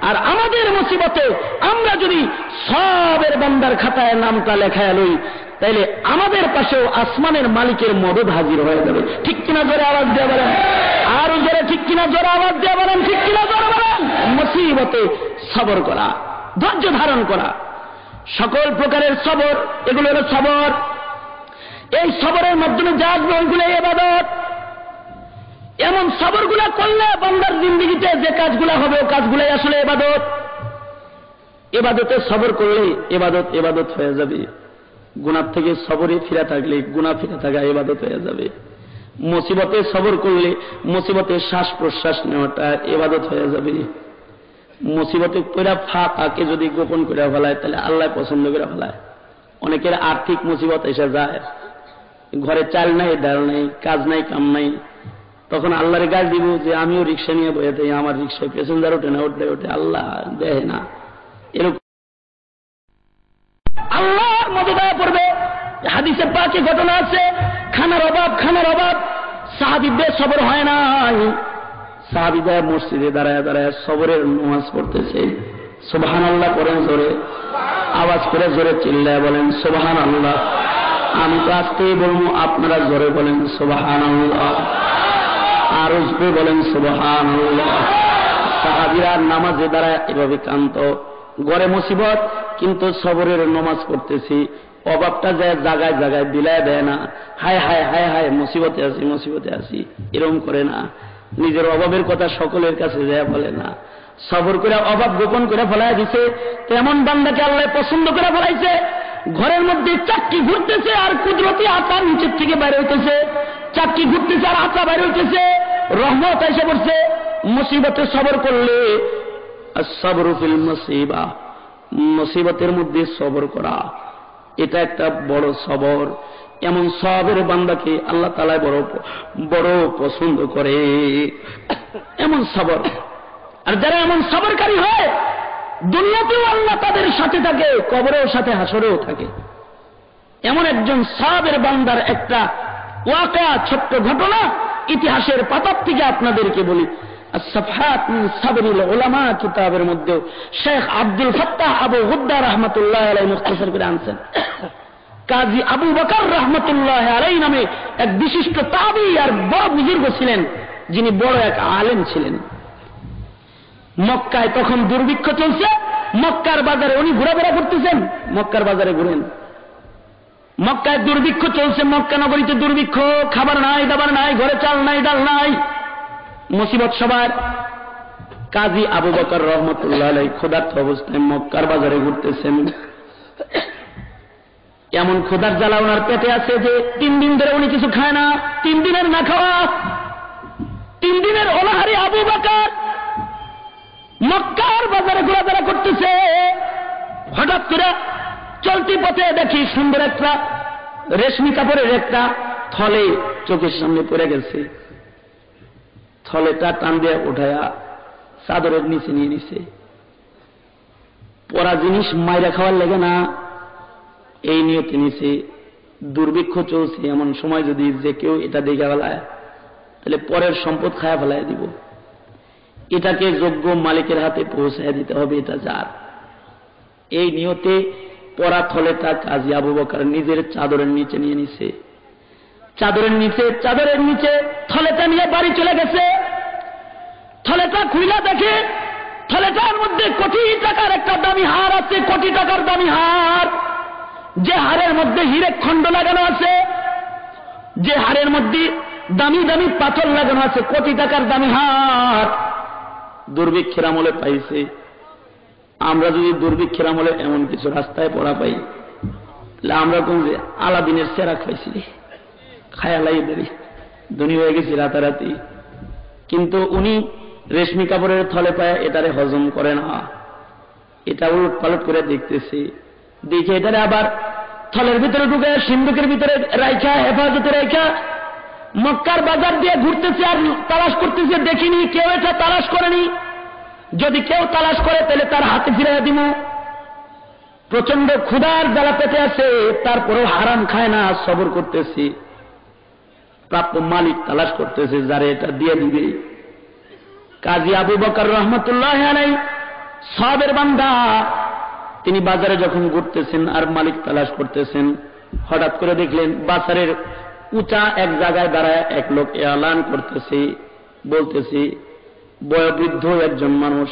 আর আমাদের মুসিবতে আমরা যদি সবের বান্দার খাতায় নামটা লেখায় লই, তাইলে আমাদের পাশেও আসমানের মালিকের মদত হাজির হয়ে যাবে। ঠিক কিনা জোরে আওয়াজ দিয়ে বলেন? আরও জোরে ঠিক কিনা জোরে আওয়াজ দিয়ে বলেন? ঠিক কিনা জোরে বলেন? মুসিবতে সবর করা, ধৈর্য ধারণ করা। সকল প্রকারের সবর, এগুলো হলো সবর। এই সবরের মাধ্যমে যা আসবে ওইগুলো এবাদত। এমন সবরগুলা করলে বান্দার জিন্দিগিতে যে কাজগুলা হবে, ও কাজগুলাই আসলে এবাদত। এবাদতে সবর করলে এবাদত এবাদত হয়ে যাবে। গুণার থেকে সবরে ফিরে থাকলে গুণা ফিরে থাকা এবাদত হয়ে যাবে। মুসিবতে সবর করলে মুসিবতে শ্বাস প্রশ্বাস নেওয়াটা এবাদত হয়ে যাবে। মুসিবতে কইরা ফাঁকাকে যদি গোপন করে ফেলায়, তাহলে আল্লাহ পছন্দ করে ফেলায়। অনেকের আর্থিক মুসিবত এসে যায়। ঘরে চাল নাই, ডাল নাই, কাজ নাই, কাম নাই। তখন আল্লাহর গাছ দিব যে আমিও রিক্সা নিয়ে থাকি আমার রিক্সায় প্যাসেঞ্জার ওঠে না ওঠে ওঠে, আল্লাহ দেয় না। এরকম। দেওয়া পড়বে। হাদিসে পাঁচে ঘটনা আছে, খানার অভাব খানার অভাব। সাহাবিদের সবর হয় নাই। সাহাবিদা মসজিদে দাঁড়ায় দাঁড়ায় সবরের নামাজ পড়তেছে। সোবাহান আল্লাহ করেন জোরে। আওয়াজ করে জোরে চিল্লায় বলেন সোবাহান আল্লাহ আমি তো আজকেই বলব, আপনারা জোরে বলেন সোবাহান আল্লাহ আরও জোরে বলেন সোবাহান সাহাবিরা নামাজে দাঁড়ায় এভাবে কান্ত গড়ে মুসিবত, কিন্তু সবরের নমাজ করতেছি অভাবটা যায় জায়গায় জায়গায় বিলায় দেয় না। হায় হায় হায় হায়, মুসিবতে আসি মুসিবতে আছি। এরকম করে না। নিজের অভাবের কথা সকলের কাছে যায় বলে না। সবর করে, অভাব গোপন করে ফেলাই দিছে। তেমন বান্দাকে আল্লাহ পছন্দ করে ফেলাইছে। ঘরের মধ্যে চাকরি ঘুরতেছে আর কুদরতি আটা নিচের থেকে বাইরে হইতেছে। চাকরি ঘুরতেছে আর আটা বাইরে হইতেছে। রহমত এসে পড়ছে। মুসিবতে সবর করলে। সবরুফিল মুসিবা। মুসিবতের মধ্যে সবর করা। এটা একটা বড় সবর। এমন সবের বান্দাকে আল্লাহ তালায় বড় বড় পছন্দ করে। এমন সবর। আর যারা এমন সবরকারী হয় দুনিয়াতেও আল্লাহ তাদের সাথে থাকে, কবরেও সাথে, হাসরেও থাকে। এমন একজন সাবের বান্দার একটা ওয়াকা, ছোট্ট ঘটনা ইতিহাসের পাতার থেকে আপনাদেরকে বলি। কিতাবের শেখ আব্দুল ফত্তাহ আবু হুদ্দা রহমতুল্লাহ আলাই করে আনছেন। কাজী আবু বকর রহমতুল্লাহ আলাই নামে এক বিশিষ্ট তাবি আর বড় বুজুর্গ ছিলেন, যিনি বড় এক আলেম ছিলেন। মক্কায় তখন দুর্ভিক্ষ চলছে, মক্কার বাজারে উনি ঘোরাফেরা করতেছেন। মক্কার বাজারে ঘুরেন। মক্কায় দুর্ভিক্ষ চলছে, মক্কা নগরীতে দুর্ভিক্ষ, খাবার নাই, দাবার নাই, ঘরে চাল নাই, ডাল নাই। মুসিবত সবার। কাজী আবু বকর রহমতুল্লাহ আলাই ক্ষুধার্থ অবস্থায় মক্কার বাজারে ঘুরতেছেন। এমন ক্ষুধার জ্বালা ওনার পেটে আছে যে তিন দিন ধরে উনি কিছু খায় না। তিন দিনের না খাওয়া। তিন দিনের অনাহারি আবু বকর মক্কার বাজারে ঘোরাফেরা করতেছে। হঠাৎ করে চলতি পথে দেখি সুন্দর একটা রেশমি কাপড়ের একটা থলে চোখের সামনে পড়ে গেছে। থলেটা টান দিয়ে উঠায়া চাদরের নিচে নিয়ে নিছে। পরা জিনিস মাইরা খাওয়ার লেগে না। এই নিয়তে নিছে। দুর্ভিক্ষ চলছে, এমন সময় যদি যে কেউ এটা দেখে ফেলায়, তাহলে পরের সম্পদ খায়া ফেলায় দিব। এটাকে যোগ্য মালিকের হাতে পৌঁছায় দিতে হবে, এটা যার। এই নিয়তে পরা থলেটা কাজী আবু বকার নিজের চাদরের নিচে নিয়ে নিছে। চাদরের নিচে চাদরের নিচে থলেটা নিয়ে বাড়ি চলে গেছে। থলেটা খুইলা দেখে, থলেটার মধ্যে কোটি টাকার একটা দামি হার আছে, কোটি টাকার দামি হার। যে হারের মধ্যে হিরে খণ্ড লাগানো আছে, যে হারের মধ্যে দামি দামি পাথর লাগানো আছে, কোটি টাকার দামি হার। দুর্ভিক্ষের আমলে পাইছে। আমরা যদি দুর্ভিক্ষের আমলে এমন কিছু রাস্তায় পড়া পাই, তাহলে আমরা কোন যে আলাদিনের সেরা খাইছি। খায়ালাই দেরি ধনী হয়ে গেছি রাতারাতি। কিন্তু উনি রেশমি কাপড়ের থলে পায় এটারে হজম করে না। এটা উলট পালট করে দেখতেছে। দেখে এটারে আবার থলের ভিতরে ঢুকে, সিন্ধুকের ভিতরে রাইখা, হেফাজতে রাইখা মক্কার বাজার দিয়ে ঘুরতেছে আর তালাশ করতেছে, দেখিনি, কেউ এটা তালাশ করেনি। যদি কেউ তালাশ করে, তাহলে তার হাতে ফিরে দিব। প্রচণ্ড ক্ষুধার জ্বালা পেতে আছে, তারপরেও হারাম খায় না, সবর করতেছি। প্রাপ্য মালিক তালাশ করতেছে, যারে এটা দিয়ে দিবে। কাজী আবু বকর রহমতুল্লাহ আলাই সবের বান্ধা তিনি বাজারে যখন ঘুরতেছেন, আর মালিক তালাশ করতেছেন, হঠাৎ করে দেখলেন, বাজারের উঁচা এক জায়গায় দাঁড়ায় এক লোক এলান করতেছে, বলতেছি, বয়োবৃদ্ধ একজন মানুষ,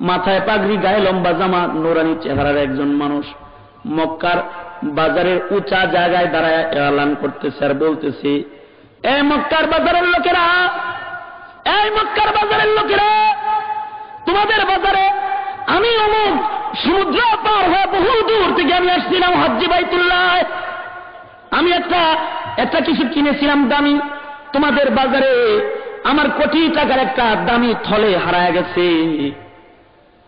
মাথায় পাগড়ি, গায়ে লম্বা জামা, নোরানি চেহারার একজন মানুষ, মক্কার বাজারের উঁচা জায়গায় দাঁড়ায় এলান করতেছে আর বলতেছি এ মক্কার বাজারের লোকেরা, এই মক্কার বাজারের লোকেরা, তোমাদের বাজারে আমি অমুক সমুদ্র পার হয়ে বহু দূর থেকে আমি আসছিলাম হজ্জি বাইতুল্লাহ। আমি একটা একটা কিছু কিনেছিলাম দামি। তোমাদের বাজারে আমার কোটি টাকার একটা দামি থলে হারায় গেছে।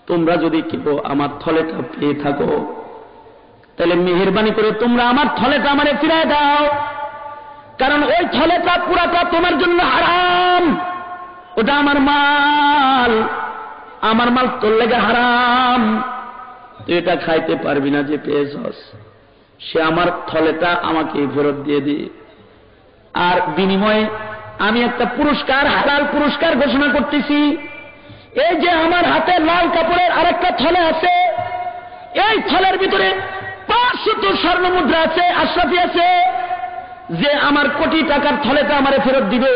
তোমরা যদি কেউ আমার থলেটা পেয়ে থাকো, তাহলে মেহরবানি করে তোমরা আমার থলেটা আমারে ফিরায় দাও। কারণ ওই থলেটা পুরাটা তোমার জন্য হারাম। ওটা আমার মাল। আমার মাল তোর লেগে হারাম। তুই এটা খাইতে পারবি না যে পেয়েছস। সে আমার থলেটা আমাকে ফেরত দিয়ে দি আর বিনিময়ে আমি একটা পুরস্কার, হালাল পুরস্কার ঘোষণা করতেছি। এই যে আমার হাতে লাল কাপড়ের আরেকটা থলে আছে, এই থলের ভিতরে পাঁচশত স্বর্ণ মুদ্রা আছে, আশরাফি আছে। যে আমার কোটি টাকার থলেটা আমারে ফেরত দিবে,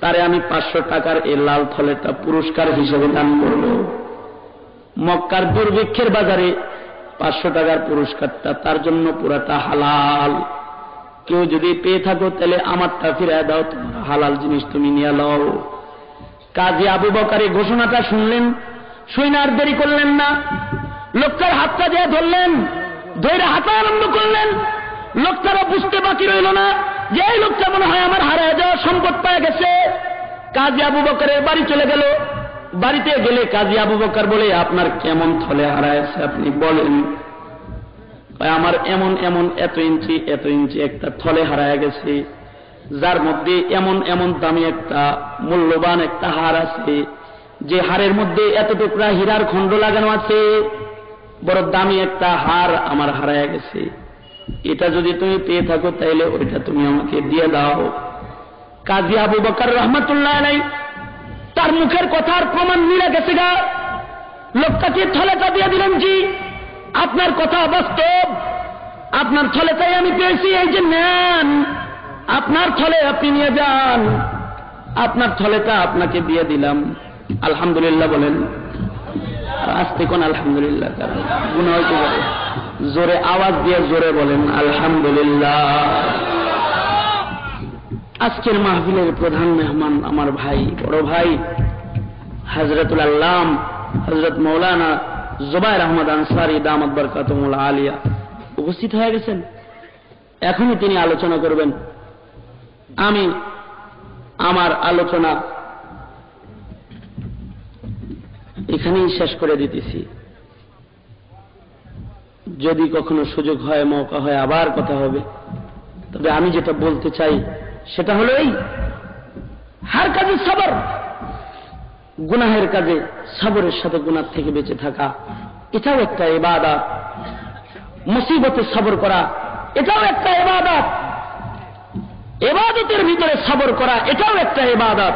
তারে আমি পাঁচশো টাকার এই লাল থলেটা পুরস্কার হিসেবে দান করব। মক্কার দুর্ভিক্ষের বাজারে পাঁচশো টাকার পুরস্কারটা, তার জন্য পুরাটা হালাল। কেউ যদি পেয়ে থাকো, তাহলে আমারটা ফিরায় দাও, তোমরা হালাল জিনিস তুমি নিয়ে লও। কাজী আবু বকারে ঘোষণাটা শুনলেন শুনে আর দেরি করলেন না, লোকটার হাতটা দিয়ে ধরলেন, ধরে হাঁটা আরম্ভ করলেন। লোকটারা বুঝতে বাকি রইল না, যে এই লোকটা মনে হয় আমার হারায় যাওয়া সম্পদ পায় গেছে। কাজী আবু বকরের বাড়ি চলে গেল। বাড়িতে গেলে কাজী আবু বকর বলে, আপনার কেমন থলে হারায়ছে আপনি বলেন। আমার এমন এমন এত ইঞ্চি এত ইঞ্চি একটা থলে হারায় গেছে, যার মধ্যে এমন এমন দামি একটা মূল্যবান একটা হার আছে, যে হারের মধ্যে এত টুকরা হীরার খণ্ড লাগানো আছে, বড় দামি একটা হার আমার হারায় গেছে। এটা যদি তুমি পেয়ে থাকো, তাইলে ওইটা তুমি আমাকে দিয়ে দাও। কাজী আবু বকর রহমতুল্লাহ নাই তার মুখের কথার প্রমাণ মিলে গেছে গা। লোকটাকে থলেটা দিয়ে দিলেন জি। আপনার কথা বাস্তব। আপনার থলেটাই আমি পেয়েছি, এই যে নেন। আপনার থলে আপনি নিয়ে যান। আপনার থলেটা আপনাকে দিয়ে দিলাম। আলহামদুলিল্লাহ বলেন। আসতে কোন আলহামদুলিল্লাহ জোরে আওয়াজ দিয়ে জোরে বলেন, আলহামদুলিল্লাহ। আজকের মাহফিলের প্রধান মেহমান আমার ভাই, বড় ভাই হজরতুল আল্লাম হজরত মৌলানা জুবাইর আহমদ আনসারি দামদ বরকাতমুল আলিয়া উপস্থিত হয়ে গেছেন। এখনই তিনি আলোচনা করবেন। আমি আমার আলোচনা এখানেই শেষ করে দিতেছি। যদি কখনো সুযোগ হয়, মৌকা হয়, আবার কথা হবে। তবে আমি যেটা বলতে চাই সেটা হলো এই। হার কাজে সবর। গুনাহের কাজে সবরের সাথে গুনার থেকে বেঁচে থাকা, এটাও একটা এবাদাত মুসিবতে সবর করা, এটাও একটা এবাদাত এবাদতের ভিতরে সবর করা, এটাও একটা এবাদত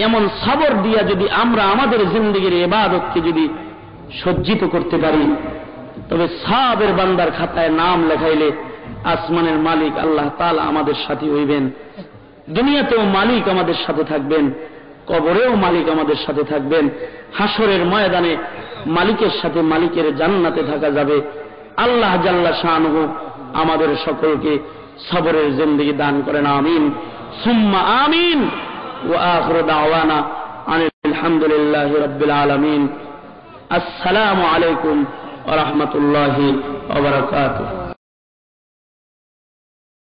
এমন সবর দিয়া যদি আমরা আমাদের জিন্দগির এবাদতকে যদি সজ্জিত করতে পারি, তবে সাবের বান্দার খাতায় নাম লেখাইলে আসমানের মালিক আল্লাহ তালা আমাদের সাথে হইবেন। দুনিয়াতেও মালিক আমাদের সাথে থাকবেন, কবরেও মালিক আমাদের সাথে থাকবেন হাসরের ময়দানে মালিকের সাথে মালিকের জান্নাতে থাকা যাবে। আল্লাহ জাল্লা শাহনুহ আমাদের সকলকে সবরের জিন্দগি দান করেন, আমিন। সুম্মা আমিন। ও আখর দাওয়ানা আলহামদুলিল্লাহ রব্বিল আলমিন। আসসালামু আলাইকুম ওরহমতুল্লাহি ওবরাকাতুহ